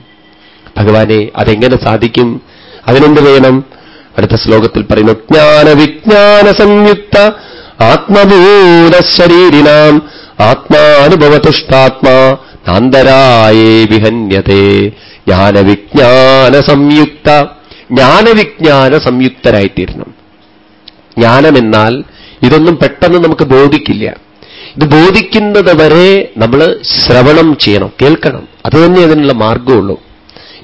ഭഗവാനെ അതെങ്ങനെ സാധിക്കും? അതിനെന്ത് വേണം? അടുത്ത ശ്ലോകത്തിൽ പറയുന്നു ജ്ഞാന വിജ്ഞാന സംയുക്ത ആത്മഭൂത ശരീരിനാം ആത്മാനുഭവതുഷ്ടാത്മാ നാന്തരായേ വിഹന്യതേ. ജ്ഞാനവിജ്ഞാന സംയുക്ത ജ്ഞാനവിജ്ഞാന സംയുക്തരായിത്തീരണം. ജ്ഞാനമെന്നാൽ ഇതൊന്നും പെട്ടെന്ന് നമുക്ക് ബോധിക്കില്ല. ഇത് ബോധിക്കുന്നത് വരെ നമ്മൾ ശ്രവണം ചെയ്യണം കേൾക്കണം. അത് തന്നെ അതിനുള്ള മാർഗമുള്ളൂ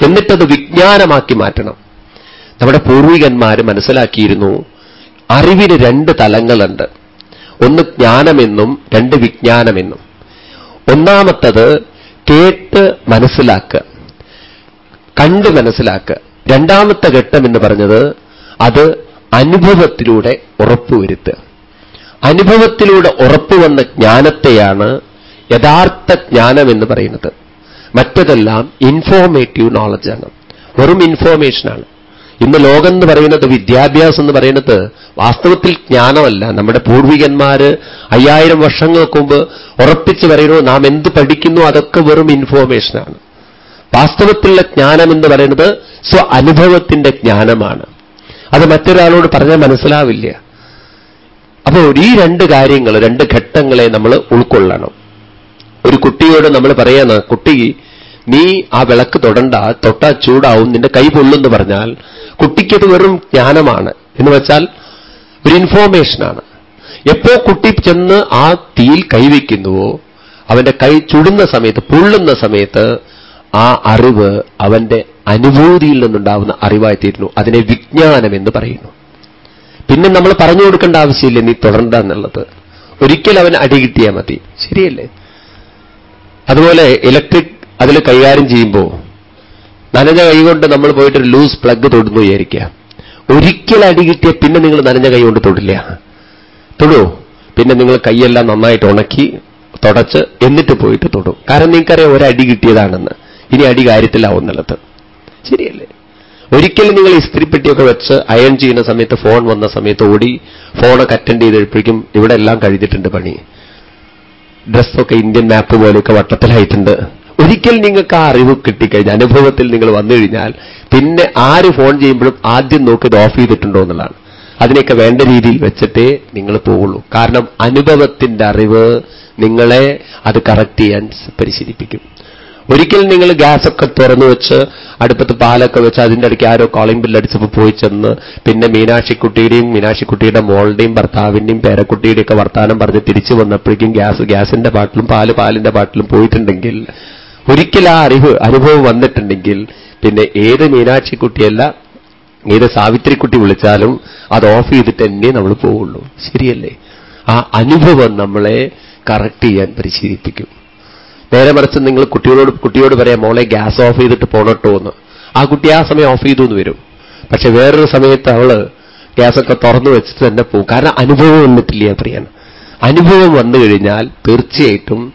എന്നിട്ടത് വിജ്ഞാനമാക്കി മാറ്റണം. നമ്മുടെ പൂർവികന്മാർ മനസ്സിലാക്കിയിരുന്നു അറിവിന് രണ്ട് തലങ്ങളുണ്ട്. ഒന്ന് ജ്ഞാനമെന്നും രണ്ട് വിജ്ഞാനമെന്നും. ഒന്നാമത്തത് കേട്ട് മനസ്സിലാക്കുക കണ്ട് മനസ്സിലാക്കുക. രണ്ടാമത്തെ ഘട്ടം എന്ന് പറഞ്ഞത് അത് അനുഭവത്തിലൂടെ ഉറപ്പുവരുത്തുക. അനുഭവത്തിലൂടെ ഉറപ്പുവന്ന ജ്ഞാനത്തെയാണ് യഥാർത്ഥ ജ്ഞാനം എന്ന് പറയുന്നത്. മറ്റതെല്ലാം ഇൻഫോർമേറ്റീവ് നോളജാണ് വെറും ഇൻഫോർമേഷനാണ് ഇന്ന് ലോകം എന്ന് പറയുന്നത് വിദ്യാഭ്യാസം എന്ന് പറയുന്നത് വാസ്തവത്തിൽ ജ്ഞാനമല്ല. നമ്മുടെ പൂർവികന്മാര് അയ്യായിരം വർഷങ്ങൾക്ക് മുമ്പ് ഉറപ്പിച്ചു പറയുന്നു നാം എന്ത് പഠിക്കുന്നു അതൊക്കെ വെറും ഇൻഫോർമേഷനാണ് വാസ്തവത്തിലുള്ള ജ്ഞാനം എന്ന് പറയുന്നത് സ്വ അനുഭവത്തിന്റെ ജ്ഞാനമാണ്. അത് മറ്റൊരാളോട് പറഞ്ഞാൽ മനസ്സിലാവില്ല. അപ്പോൾ ഈ രണ്ട് കാര്യങ്ങൾ രണ്ട് ഘട്ടങ്ങളെ നമ്മൾ ഉൾക്കൊള്ളണം. ഒരു കുട്ടിയോട് നമ്മൾ പറയുന്ന കുട്ടി നീ ആ വിളക്ക് തൊടണ്ട തൊട്ടാ ചൂടാവും നിന്റെ കൈ പൊള്ളുന്നു പറഞ്ഞാൽ കുട്ടിക്കത് വെറും ജ്ഞാനമാണ്. എന്ന് വെച്ചാൽ ഒരു ഇൻഫോർമേഷനാണ് എപ്പോ കുട്ടി ചെന്ന് ആ തീയിൽ കൈവയ്ക്കുന്നുവോ അവന്റെ കൈ ചുടുന്ന സമയത്ത് പൊള്ളുന്ന സമയത്ത് ആ അറിവ് അവന്റെ അനുഭൂതിയിൽ നിന്നുണ്ടാവുന്ന അറിവായിത്തീരുന്നു അതിനെ വിജ്ഞാനം എന്ന് പറയുന്നു. പിന്നെ നമ്മൾ പറഞ്ഞു കൊടുക്കേണ്ട ആവശ്യമില്ല നീ തുടരണ്ട എന്നുള്ളത്. ഒരിക്കൽ അവൻ അടി കിട്ടിയാൽ മതി. ശരിയല്ലേ? അതുപോലെ ഇലക്ട്രിക് അതിൽ കൈകാര്യം ചെയ്യുമ്പോൾ നനഞ്ഞ കൈകൊണ്ട് നമ്മൾ പോയിട്ട് ഒരു ലൂസ് പ്ലഗ് തൊടുന്നു വിചാരിക്കുക. ഒരിക്കൽ അടി കിട്ടിയ പിന്നെ നിങ്ങൾ നനഞ്ഞ കൈ കൊണ്ട് തൊടില്ല. തൊടൂ. പിന്നെ നിങ്ങൾ കൈയെല്ലാം നന്നായിട്ട് ഉണക്കി തുടച്ച് എന്നിട്ട് പോയിട്ട് തൊടും. കാരണം നിങ്ങൾക്കറിയാം ഒരടി കിട്ടിയതാണെന്ന്. ഇനി അടി കാര്യത്തിലാവുന്നുള്ളത് ശരിയല്ലേ? ഒരിക്കലും നിങ്ങൾ ഈ ഇസ്ത്രിപ്പെട്ടിയൊക്കെ വെച്ച് അയൺ ചെയ്യുന്ന സമയത്ത് ഫോൺ വന്ന സമയത്ത് ഓടി ഫോണൊക്കെ അറ്റൻഡ് ചെയ്തപ്പോഴേക്കും ഇവിടെ എല്ലാം കഴിഞ്ഞിട്ടുണ്ട് പണി. ഡ്രസ്സൊക്കെ ഇന്ത്യൻ മാപ്പ് പോലെയൊക്കെ വട്ടത്തിലായിട്ടുണ്ട്. ഒരിക്കൽ നിങ്ങൾക്ക് ആ അറിവ് കിട്ടിക്കഴിഞ്ഞാൽ അനുഭവത്തിൽ നിങ്ങൾ വന്നു കഴിഞ്ഞാൽ പിന്നെ ആര് ഫോൺ ചെയ്യുമ്പോഴും ആദ്യം നോക്കി ഇത് ഓഫ് ചെയ്തിട്ടുണ്ടോ എന്നുള്ളതാണ്. അതിനെയൊക്കെ വേണ്ട രീതിയിൽ വെച്ചിട്ടേ നിങ്ങൾ പോവുള്ളൂ. കാരണം അനുഭവത്തിന്റെ അറിവ് നിങ്ങളെ അത് കറക്റ്റ് ചെയ്യാൻ പരിശീലിപ്പിക്കും. ഒരിക്കൽ നിങ്ങൾ ഗ്യാസൊക്കെ തുറന്നു വെച്ച് അടുപ്പത്ത് പാലൊക്കെ വെച്ച് അതിന്റെ ഇടയ്ക്ക് ആരോ കോളിംഗ് ബില്ലടിച്ചപ്പോൾ പോയി ചെന്ന് പിന്നെ മീനാക്ഷിക്കുട്ടിയുടെയും മീനാക്ഷിക്കുട്ടിയുടെ മോളുടെയും ഭർത്താവിന്റെയും പേരക്കുട്ടിയുടെയൊക്കെ വർത്താനം പറഞ്ഞ് തിരിച്ചു വന്നപ്പോഴേക്കും ഗ്യാസ് ഗ്യാസിന്റെ പാട്ടിലും പാൽ പാലിന്റെ പാട്ടിലും പോയിട്ടുണ്ടെങ്കിൽ ഒരിക്കൽ ആ അറിവ് അനുഭവം വന്നിട്ടുണ്ടെങ്കിൽ പിന്നെ ഏത് മീനാക്ഷിക്കുട്ടിയല്ല ഏത് സാവിത്രിക്കുട്ടി വിളിച്ചാലും അത് ഓഫ് ചെയ്തിട്ട് തന്നെ നമ്മൾ പോവുള്ളൂ ശരിയല്ലേ? ആ അനുഭവം നമ്മളെ കറക്റ്റ് ചെയ്യാൻ പരിശീലിപ്പിക്കും. നേരെ മറിച്ച് നിങ്ങൾ കുട്ടിയോട് കുട്ടിയോട് പറയാം മോളെ ഗ്യാസ് ഓഫ് ചെയ്തിട്ട് പോണട്ടോ എന്ന്. ആ കുട്ടി ആ സമയം ഓഫ് ചെയ്തു എന്ന് വരും. പക്ഷെ വേറൊരു സമയത്ത് അവൾ ഗ്യാസൊക്കെ തുറന്നു വെച്ചിട്ട് തന്നെ പോകും. കാരണം അനുഭവം വന്നിട്ടില്ല പ്രിയൻ. അനുഭവം വന്നു കഴിഞ്ഞാൽ തീർച്ചയായിട്ടും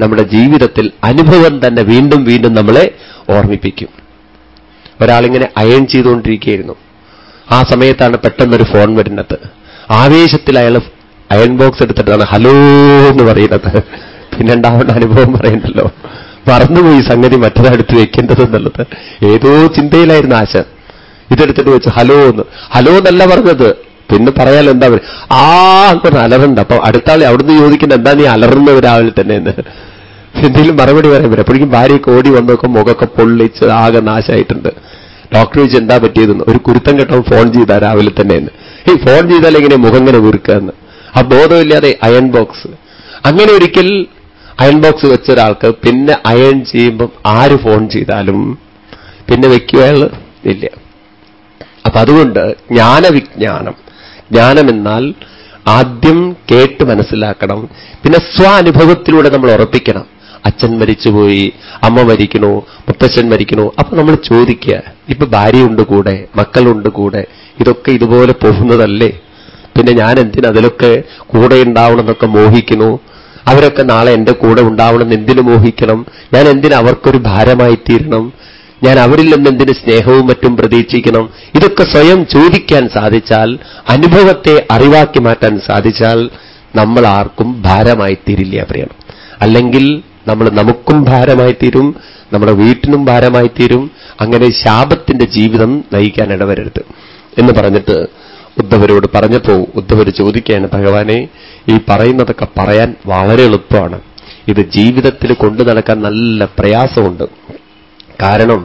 നമ്മുടെ ജീവിതത്തിൽ അനുഭവം തന്നെ വീണ്ടും വീണ്ടും നമ്മളെ ഓർമ്മിപ്പിക്കും. ഒരാളിങ്ങനെ അയൺ ചെയ്തുകൊണ്ടിരിക്കുകയായിരുന്നു. ആ സമയത്താണ് പെട്ടെന്നൊരു ഫോൺ വരുന്നത്. ആവേശത്തിൽ അയാൾ അയൺ ബോക്സ് എടുത്തിട്ടാണ് ഹലോ എന്ന് പറയുന്നത്. പിന്നെ ഉണ്ടാവേണ്ട അനുഭവം പറയുന്നല്ലോ മറന്നുപോയി സംഗതി മറ്റൊരടുത്ത് വെക്കേണ്ടതെന്നുള്ളത്. ഏതോ ചിന്തയിലായിരുന്നു ആശ. ഇതെടുത്തിട്ട് വെച്ച് ഹലോ എന്ന്. ഹലോ എന്നല്ല പറഞ്ഞത്. പിന്നെ പറയാലോ എന്താ പറയുക ആ അങ്ങനെ അലറുണ്ട് അപ്പൊ അടുത്ത അവിടുന്ന് ചോദിക്കുന്നത് എന്താ നീ അലറുന്നത് രാവിലെ തന്നെ എന്ന്. എന്തെങ്കിലും മറുപടി പറയാൻ പറ്റും അപ്പോഴേക്കും ഭാര്യയൊക്കെ ഓടി വന്നൊക്കെ മുഖമൊക്കെ പൊള്ളിച്ച് ആകെ നാശമായിട്ടുണ്ട്. ഡോക്ടർ ചോദിച്ചു എന്താ പറ്റിയതെന്ന്. ഒരു കുരുത്തം കെട്ടം ഫോൺ ചെയ്താ രാവിലെ തന്നെ എന്ന്. ഈ ഫോൺ ചെയ്താൽ എങ്ങനെ മുഖം ഇങ്ങനെ വീർക്കുക ആ ബോധമില്ലാതെ അയൺ ബോക്സ്. അങ്ങനെ ഒരിക്കൽ അയൺ ബോക്സ് വെച്ച ഒരാൾക്ക് പിന്നെ അയൺ ചെയ്യുമ്പം ആര് ഫോൺ ചെയ്താലും പിന്നെ വെക്കുക ഇല്ല. അപ്പൊ അതുകൊണ്ട് ജ്ഞാനവിജ്ഞാനം. ജ്ഞാനമെന്നാൽ ആദ്യം കേട്ട് മനസ്സിലാക്കണം. പിന്നെ സ്വാനുഭവത്തിലൂടെ നമ്മൾ ഉറപ്പിക്കണം. അച്ഛൻ മരിച്ചുപോയി അമ്മ മരിക്കണോ മുത്തച്ഛൻ മരിക്കണോ. അപ്പൊ നമ്മൾ ചോദിക്കുക ഇപ്പൊ ഭാര്യയുണ്ട് കൂടെ മക്കളുണ്ട് കൂടെ ഇതൊക്കെ ഇതുപോലെ പോകുന്നതല്ലേ? പിന്നെ ഞാൻ എന്തിനാ അതിലൊക്കെ കൂടെ ഉണ്ടാവണമെന്നൊക്കെ മോഹിക്കുന്നു? അവരൊക്കെ നാളെ എന്റെ കൂടെ ഉണ്ടാവണം എന്തിനു മോഹിക്കണം ഞാൻ എന്തിനു അവർക്കൊരു ഭാരമായി തീരണം ഞാൻ അവരിൽ നിന്ന് എന്തിന് സ്നേഹവും മറ്റും പ്രതീക്ഷിക്കണം ഇതൊക്കെ സ്വയം ചോദിക്കാൻ സാധിച്ചാൽ അനുഭവത്തെ അറിവാക്കി മാറ്റാൻ സാധിച്ചാൽ നമ്മൾ ആർക്കും ഭാരമായി തീരില്ല പ്രിയണം അല്ലെങ്കിൽ നമ്മൾ നമുക്കും ഭാരമായി തീരും നമ്മുടെ വീട്ടിനും ഭാരമായി തീരും അങ്ങനെ ശാപത്തിന്റെ ജീവിതം നയിക്കാൻ ഇടവരരുത് എന്ന് പറഞ്ഞിട്ട് ഉദ്ധവരോട് പറഞ്ഞപ്പോ ഉദ്ധവർ ചോദിക്കുകയാണ് ഭഗവാനെ ഈ പറയുന്നതൊക്കെ പറയാൻ വളരെ എളുപ്പമാണ്. ഇത് ജീവിതത്തിൽ കൊണ്ടു നടക്കാൻ നല്ല പ്രയാസമുണ്ട്. കാരണം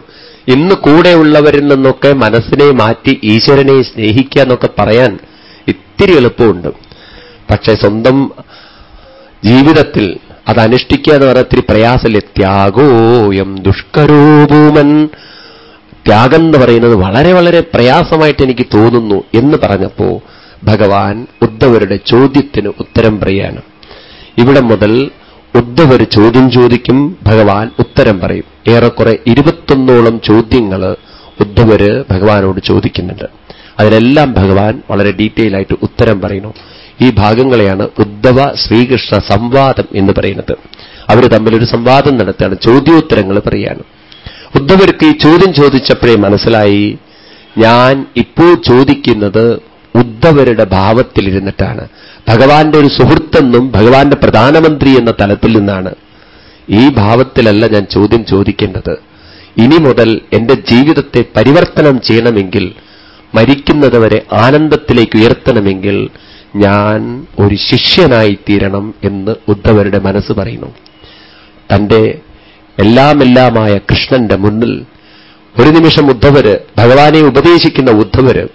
ഇന്ന് കൂടെയുള്ളവരിൽ നിന്നൊക്കെ മനസ്സിനെ മാറ്റി ഈശ്വരനെ സ്നേഹിക്കുക എന്നൊക്കെ പറയാൻ ഇത്തിരി എളുപ്പമുണ്ട്. പക്ഷേ സ്വന്തം ജീവിതത്തിൽ അത് എന്ന് പറഞ്ഞാൽ ഇത്തിരി പ്രയാസമില്ല? ത്യാഗോയം ദുഷ്കരോപൂമൻ ത്യാഗം എന്ന് പറയുന്നത് വളരെ വളരെ പ്രയാസമായിട്ട് എനിക്ക് തോന്നുന്നു എന്ന് പറഞ്ഞപ്പോ ഭഗവാൻ ഉദ്ധവരുടെ ചോദ്യത്തിന് ഉത്തരം പറയാണ്. ഇവിടെ മുതൽ ഉദ്ധവർ ചോദ്യം ചോദിക്കും ഭഗവാൻ ഉത്തരം പറയും. ഏറെക്കുറെ ഇരുപത്തൊന്നോളം ചോദ്യങ്ങൾ ഉദ്ധവര് ഭഗവാനോട് ചോദിക്കുന്നുണ്ട്. അതിനെല്ലാം ഭഗവാൻ വളരെ ഡീറ്റെയിൽ ആയിട്ട് ഉത്തരം പറയുന്നു. ഈ ഭാഗങ്ങളെയാണ് ഉദ്ധവ ശ്രീകൃഷ്ണ സംവാദം എന്ന് പറയുന്നത്. അവർ തമ്മിലൊരു സംവാദം നടത്തുകയാണ് ചോദ്യോത്തരങ്ങൾ പറയാണ് ഉദ്ധവർക്ക് ഈ ചോദ്യം ചോദിച്ചപ്പോഴേ മനസ്സിലായി ഞാൻ ഇപ്പോൾ ചോദിക്കുന്നത് ഉദ്ധവരുടെ ഭാവത്തിലിരുന്നിട്ടാണ്. ഭഗവാന്റെ ഒരു സുഹൃത്തെന്നും ഭഗവാന്റെ പ്രധാനമന്ത്രി എന്ന തലത്തിൽ നിന്നാണ് ഈ ഭാവത്തിലല്ല ഞാൻ ചോദ്യം ചോദിക്കേണ്ടത്. ഇനി മുതൽ എന്റെ ജീവിതത്തെ പരിവർത്തനം ചെയ്യണമെങ്കിൽ മരിക്കുന്നതുവരെ ആനന്ദത്തിലേക്ക് ഉയർത്തണമെങ്കിൽ ഞാൻ ഒരു ശിഷ്യനായി തീരണം എന്ന് ഉദ്ധവരുടെ മനസ്സ് പറയുന്നു. തന്റെ എല്ലാമെല്ലാമായ കൃഷ്ണന്റെ മുന്നിൽ ഒരു നിമിഷം ഉദ്ധവര് ഭഗവാനെ ഉപദേശിക്കുന്ന ഉദ്ധവര്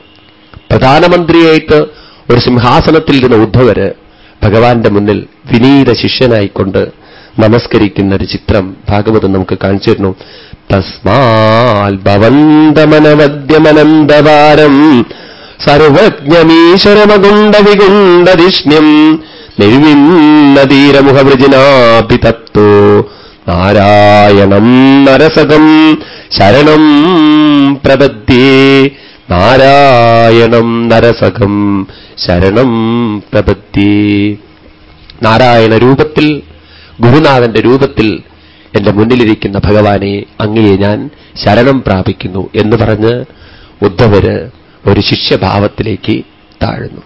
പ്രധാനമന്ത്രിയായിട്ട് ഒരു സിംഹാസനത്തിൽ ഇരുന്ന ഉദ്ധവര് ഭഗവാന്റെ മുന്നിൽ വിനീത ശിഷ്യനായിക്കൊണ്ട് നമസ്കരിക്കുന്ന ഒരു ചിത്രം ഭാഗവതം നമുക്ക് കാണിച്ചു തരുന്നു. തസ്മാൽ ഭവന്തമനവദ്യമനന്തവാരം സർവജ്ഞമീശ്വരമകുണ്ട വികുണ്ടതിഷ്ണ്യം നിർവിന്നതീരമുഖവൃജിനാപി നാരായണം നരസകം ശരണം പ്രപദ്ധ്യേ നാരായണം നരസകം ശരണം പ്രപദ്ധ്യേ നാരായണ രൂപത്തിൽ ഗുരുനാഥന്റെ രൂപത്തിൽ എന്റെ മുന്നിലിരിക്കുന്ന ഭഗവാനെ അങ്ങയെ ഞാൻ ശരണം പ്രാപിക്കുന്നു എന്ന് പറഞ്ഞ് ഉദ്ധവര് ഒരു ശിഷ്യഭാവത്തിലേക്ക് താഴുന്നു.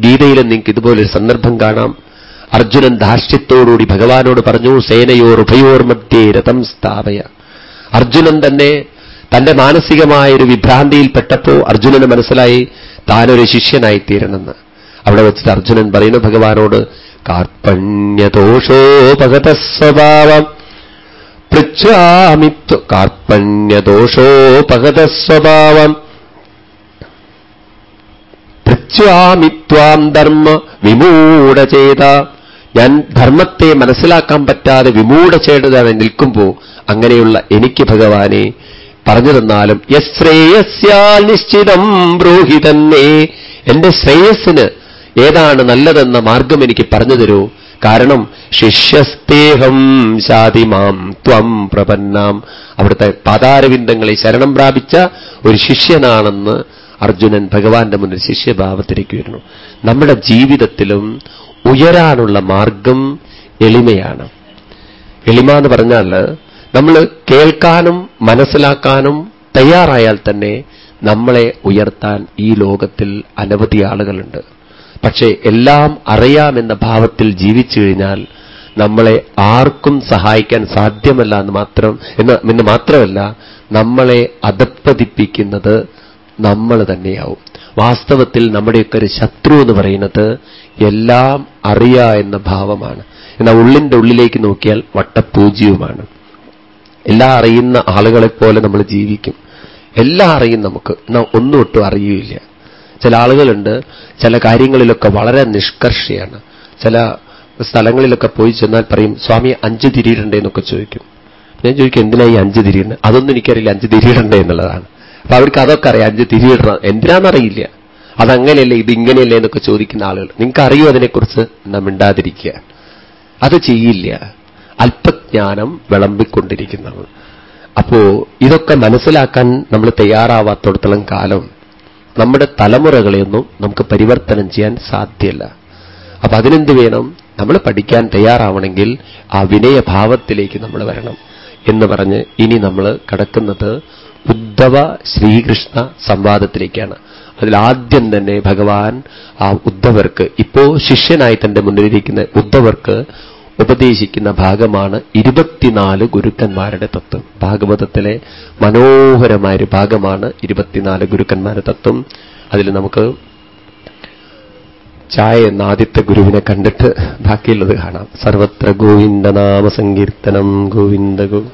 ഗീതയിൽ നിങ്ങൾക്ക് ഇതുപോലൊരു സന്ദർഭം കാണാം. അർജുനൻ ധാർഷ്ട്യത്തോടുകൂടി ഭഗവാനോട് പറഞ്ഞു സേനയോർ ഉഭയോർ മധ്യേ രഥം സ്ഥാപയ. അർജുനൻ തന്നെ തന്റെ മാനസികമായ ഒരു വിഭ്രാന്തിയിൽപ്പെട്ടപ്പോ അർജുനന് മനസ്സിലായി താനൊരു ശിഷ്യനായിത്തീരണമെന്ന്. അവിടെ വെച്ചിട്ട് അർജുനൻ പറയുന്നു ഭഗവാനോട് കാർപ്പണ്യദോഷോപഗത സ്വഭാവം പൃച്ഛാമിത്വ കാർപ്പണ്യദോഷോപഗത സ്വഭാവം പൃച്ഛാമിത്വാം ധർമ്മ വിമൂഢചേത ഞാൻ ധർമ്മത്തെ മനസ്സിലാക്കാൻ പറ്റാതെ വിമൂഢചേതനായി നിൽക്കുമ്പോൾ അങ്ങനെയുള്ള എനിക്ക് ഭഗവാനെ പറഞ്ഞു തന്നാലും യശ്രേയസ്യാൽ നിശ്ചിതം ബ്രൂഹി തന്നെ. എന്റെ ശ്രേയസ്സിന് ഏതാണ് നല്ലതെന്ന മാർഗം എനിക്ക് പറഞ്ഞു തരൂ. കാരണം ശിഷ്യസ്തേഹം ശാതിമാം ത്വം പ്രപന്നാം. അവിടുത്തെ പാതാരവിന്ദങ്ങളെ ശരണം പ്രാപിച്ച ഒരു ശിഷ്യനാണെന്ന് അർജുനൻ ഭഗവാന്റെ മുന്നിൽ ശിഷ്യഭാവത്തിലേക്ക് വരുന്നു നമ്മുടെ ജീവിതത്തിലും ഉയരാനുള്ള മാർഗം എളിമയാണ്. എളിമ എന്ന് പറഞ്ഞാൽ നമ്മൾ കേൾക്കാനും മനസ്സിലാക്കാനും തയ്യാറായാൽ തന്നെ നമ്മളെ ഉയർത്താൻ ഈ ലോകത്തിൽ അനവധി ആളുകളുണ്ട്. പക്ഷേ എല്ലാം അറിയാമെന്ന ഭാവത്തിൽ ജീവിച്ചു കഴിഞ്ഞാൽ നമ്മളെ ആർക്കും സഹായിക്കാൻ സാധ്യമല്ല എന്ന് മാത്രം എന്ന് എന്ന് മാത്രമല്ല നമ്മളെ അധപ്പതിപ്പിക്കുന്നത് നമ്മൾ തന്നെയാവും. വാസ്തവത്തിൽ നമ്മുടെയൊക്കെ ഒരു ശത്രു എന്ന് പറയുന്നത് എല്ലാം അറിയ എന്ന ഭാവമാണ്. എന്നാൽ ഉള്ളിന്റെ ഉള്ളിലേക്ക് നോക്കിയാൽ വട്ടപൂജ്യവുമാണ്. എല്ലാം അറിയുന്ന ആളുകളെപ്പോലെ നമ്മൾ ജീവിക്കും. എല്ലാം അറിയും നമുക്ക്. എന്നാൽ ഒന്നും ഒട്ടും അറിയില്ല ചില ആളുകളുണ്ട് ചില കാര്യങ്ങളിലൊക്കെ വളരെ നിഷ്കർഷയാണ്. ചില സ്ഥലങ്ങളിലൊക്കെ പോയി ചെന്നാൽ പറയും സ്വാമി അഞ്ച് തിരിയിടണ്ടേ എന്നൊക്കെ ചോദിക്കും. ഞാൻ ചോദിക്കും എന്തിനാ ഈ അഞ്ച് തിരിയുന്നത് അതൊന്നും എനിക്കറിയില്ല അഞ്ച് തിരിയിടണ്ടേ എന്നുള്ളതാണ്. അപ്പൊ അവർക്ക് അതൊക്കെ അറിയാം. അഞ്ച് തിരിയിടണം. എന്തിനാണെന്നറിയില്ല അതങ്ങനെയല്ലേ ഇത് ഇങ്ങനെയല്ലേ എന്നൊക്കെ ചോദിക്കുന്ന ആളുകൾ. നിങ്ങൾക്ക് അറിയോ അതിനെക്കുറിച്ച്? എന്നാ മിണ്ടാതിരിക്കുക. അത് ചെയ്യില്ല. അല്പജ്ഞാനം വിളമ്പിക്കൊണ്ടിരിക്കുന്നത്. അപ്പോ ഇതൊക്കെ മനസ്സിലാക്കാൻ നമ്മൾ തയ്യാറാവാത്തടത്തോളം കാലം നമ്മുടെ തലമുറകളെയൊന്നും നമുക്ക് പരിവർത്തനം ചെയ്യാൻ സാധ്യല്ല അപ്പൊ അതിനെന്ത് വേണം? നമ്മൾ പഠിക്കാൻ തയ്യാറാവണമെങ്കിൽ ആ വിനയഭാവത്തിലേക്ക് നമ്മൾ വരണം എന്ന് പറഞ്ഞ് ഇനി നമ്മൾ കടക്കുന്നത് ഉദ്ധവ ശ്രീകൃഷ്ണ സംവാദത്തിലേക്കാണ്. അതിൽ ആദ്യം തന്നെ ഭഗവാൻ ആ ഉദ്ധവർക്ക് ഇപ്പോ ശിഷ്യനായി തന്റെ മുന്നിലിരിക്കുന്ന ഉദ്ധവർക്ക് ഉപദേശിക്കുന്ന ഭാഗമാണ് ഇരുപത്തിനാല് ഗുരുക്കന്മാരുടെ തത്വം. ഭാഗവതത്തിലെ മനോഹരമായൊരു ഭാഗമാണ് ഇരുപത്തിനാല് ഗുരുക്കന്മാരുടെ തത്വം. അതിൽ നമുക്ക് ചായ എന്ന ആദ്യത്തെ ഗുരുവിനെ കണ്ടിട്ട് ബാക്കിയുള്ളത് കാണാം. സർവത്ര ഗോവിന്ദനാമ സങ്കീർത്തനം. ഗോവിന്ദ ഗോ